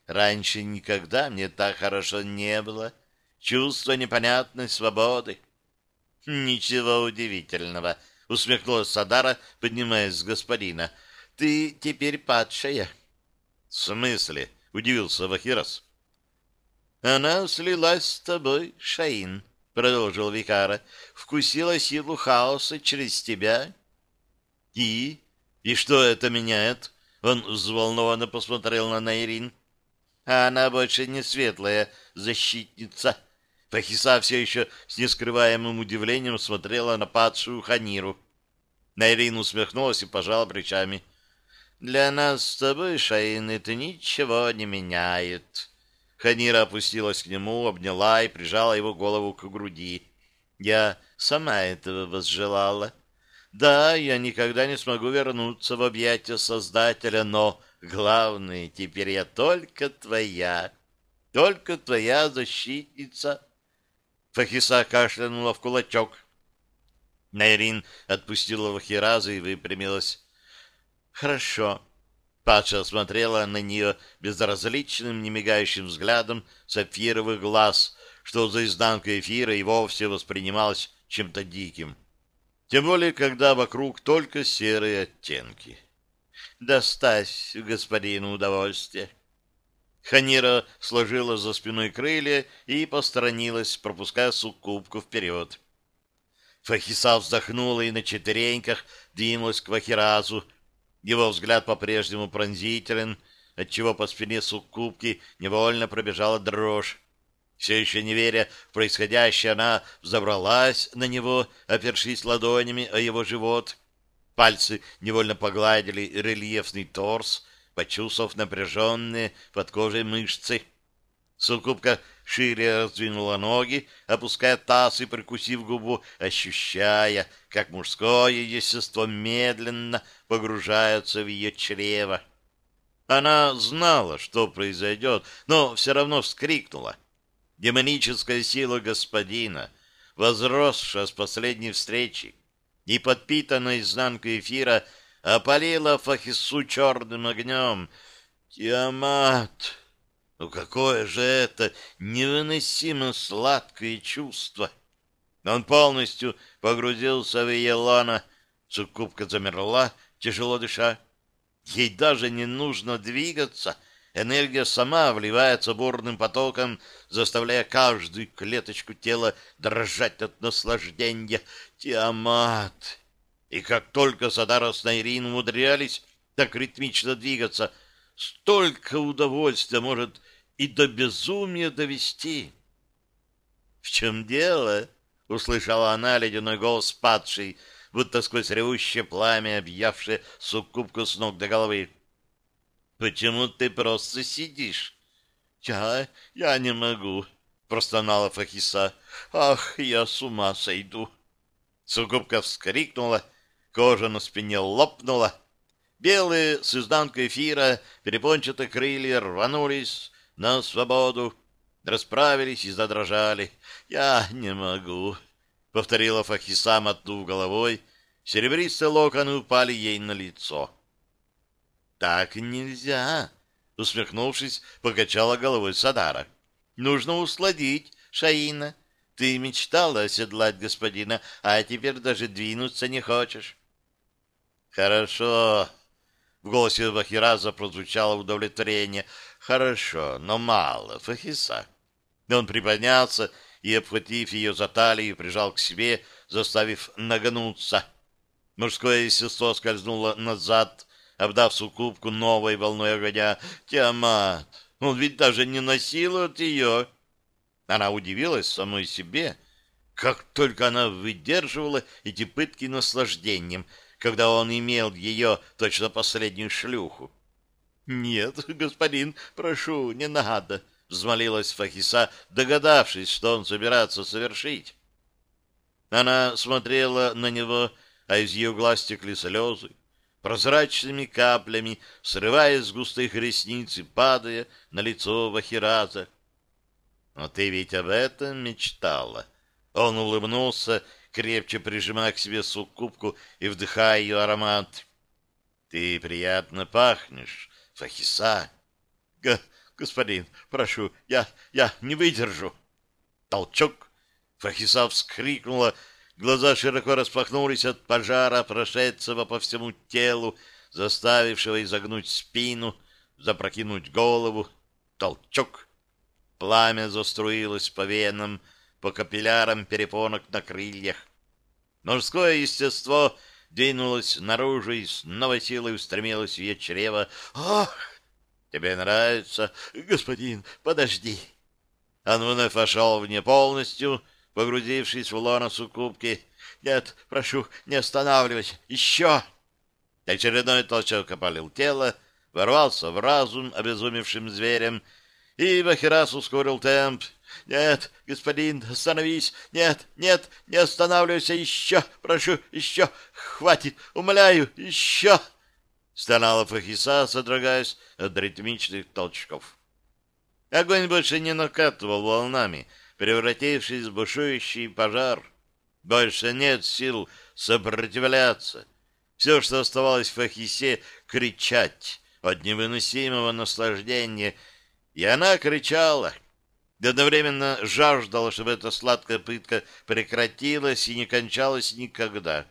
Раньше никогда мне так хорошо не было. Чувство непонятной свободы. — Ничего удивительного, — усмехнулась Садара, поднимаясь с господина. — Ты теперь падшая. — В смысле? — удивился Вахирос. — Она слилась с тобой, Шаин, — продолжил Викара. — Вкусила силу хаоса через тебя. — И? И что это меняет? Он взволнованно посмотрел на Найрин. — Она больше не светлая защитница, — Фахиса все еще с нескрываемым удивлением смотрела на падшую Ханиру. Найрин усмехнулась и пожала плечами. «Для нас с тобой, Шаин, это ничего не меняет». Ханира опустилась к нему, обняла и прижала его голову к груди. «Я сама этого возжелала. Да, я никогда не смогу вернуться в объятия Создателя, но главное, теперь я только твоя, только твоя защитница». Фахиса кашлянула в кулачок. Найрин отпустила Вахираза и выпрямилась. «Хорошо». Паша смотрела на нее безразличным, немигающим взглядом сапфировых глаз, что за изнанкой эфира и вовсе воспринималось чем-то диким. Тем более, когда вокруг только серые оттенки. «Достась господину удовольствие». Ханира сложила за спиной крылья и посторонилась, пропуская суккубку вперед. Фахиса вздохнула и на четвереньках двинулась к Вахиразу. Его взгляд по-прежнему пронзителен, отчего по спине суккубки невольно пробежала дрожь. Все еще не веря в происходящее, она взобралась на него, опершись ладонями о его живот. Пальцы невольно погладили рельефный торс, почувствовав напряженные под кожей мышцы. Сукупка шире раздвинула ноги, опуская таз и прикусив губу, ощущая, как мужское естество медленно погружается в ее чрево. Она знала, что произойдет, но все равно вскрикнула. Демоническая сила господина, возросшая с последней встречи и подпитанная изнанкой эфира, опалила Фахису черным огнем. Тиамат! Ну какое же это невыносимо сладкое чувство! Он полностью погрузился в ее лона. Цукубка замерла, тяжело дыша. Ей даже не нужно двигаться. Энергия сама вливается бурным потоком, заставляя каждую клеточку тела дрожать от наслаждения. Тиамат! И как только Садара с Найрин умудрялись так ритмично двигаться, столько удовольствия может и до безумия довести. — В чем дело? — услышала она ледяной голос падший, будто сквозь ревущее пламя, объявшее суккубку с ног до головы. — Почему ты просто сидишь? — Я... я не могу, — простонала Фахиса. — Ах, я с ума сойду! Суккубка вскрикнула Кожа на спине лопнула. Белые с изнанкой эфира перепончатые крылья рванулись на свободу, расправились и задрожали. «Я не могу», — повторила Фахиса, мотнув головой. Серебристые локоны упали ей на лицо. «Так нельзя», — усмехнувшись, покачала головой Садара. «Нужно усладить Шаина. Ты мечтала оседлать господина, а теперь даже двинуться не хочешь». «Хорошо», в голосе Вахираза прозвучало удовлетворение. «Хорошо, но мало, Фахиса». Он приподнялся и, обхватив ее за талию, прижал к себе, заставив нагнуться. Мужское естество скользнуло назад, обдав сукупку новой волной огня. «Тиамат! Он ведь даже не насилует ее!» Она удивилась самой себе, как только она выдерживала эти пытки наслаждением — когда он имел ее точно последнюю шлюху. «Нет, господин, прошу, не надо», — взмолилась Фахиса, догадавшись, что он собирается совершить. Она смотрела на него, а из ее глаз текли слезы, прозрачными каплями, срываясь с густых ресниц и падая на лицо Вахираза. «Но ты ведь об этом мечтала». Он улыбнулся крепче прижимая к себе суккубку и вдыхая ее аромат. «Ты приятно пахнешь, Фахиса!» «Господин, прошу, я, я не выдержу!» Толчок! Фахиса вскрикнула, глаза широко распахнулись от пожара, прошедшего по всему телу, заставившего изогнуть спину, запрокинуть голову. Толчок! Пламя заструилось по венам, по капиллярам перепонок на крыльях. Мужское естество двинулось наружу и с новой силой устремилось в ее чрево. «Ах! Тебе нравится? Господин, подожди!» Он вновь вошел в нее полностью, погрузившись в лоно суккубки. «Нет, прошу, не останавливайся! Еще!» Очередной толчок опалил тело, ворвался в разум обезумевшим зверем, и Бахирас ускорил темп, «Нет, господин, остановись! Нет, нет, не останавливайся! Еще! Прошу, еще! Хватит! Умоляю! Еще!» Стонала Фахиса, содрогаясь от ритмичных толчков. Огонь больше не накатывал волнами, превратившись в бушующий пожар. Больше нет сил сопротивляться. Все, что оставалось в Фахисе, кричать от невыносимого наслаждения, и она кричала — и одновременно жаждала, чтобы эта сладкая пытка прекратилась и не кончалась никогда.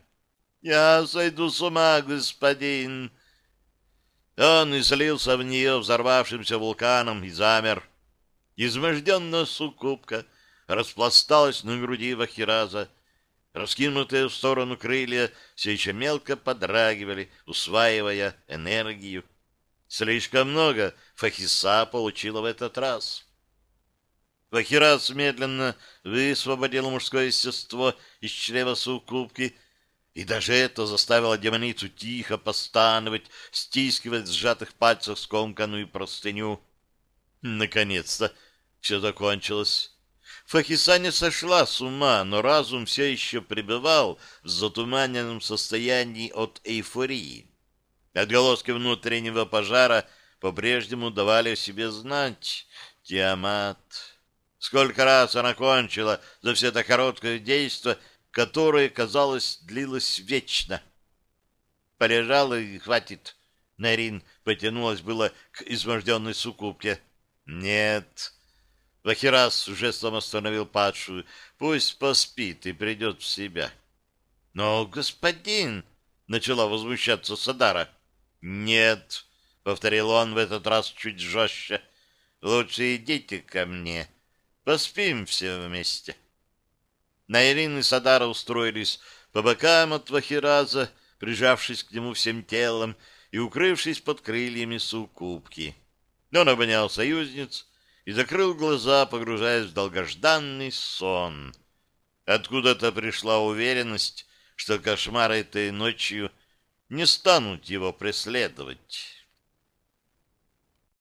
«Я сойду с ума, господин!» Он излился в нее взорвавшимся вулканом и замер. Изможденная суккубка распласталась на груди Вахираза. Раскинутые в сторону крылья все еще мелко подрагивали, усваивая энергию. Слишком много Фахиса получила в этот раз. Вахирас медленно высвободил мужское естество из чрева суккубки, и даже это заставило демоницу тихо постановать, стискивать в сжатых пальцах скомканную простыню. Наконец-то все закончилось. Фахиса не сошла с ума, но разум все еще пребывал в затуманенном состоянии от эйфории. Отголоски внутреннего пожара по-прежнему давали о себе знать. Тиамат... Сколько раз она кончила за все это короткое действо, которое, казалось, длилось вечно. Полежала и хватит. Нарин потянулась было к изможденной сукупке. Нет. Вахирас жестом остановил падшую. Пусть поспит и придет в себя. Но, господин, начала возмущаться Садара. Нет, повторил он в этот раз чуть жестче. Лучше идите ко мне. — Поспим все вместе. Найрин и Садара устроились по бокам от Вахираза, прижавшись к нему всем телом и укрывшись под крыльями суккубки. Он обнял союзниц и закрыл глаза, погружаясь в долгожданный сон. Откуда-то пришла уверенность, что кошмары этой ночью не станут его преследовать.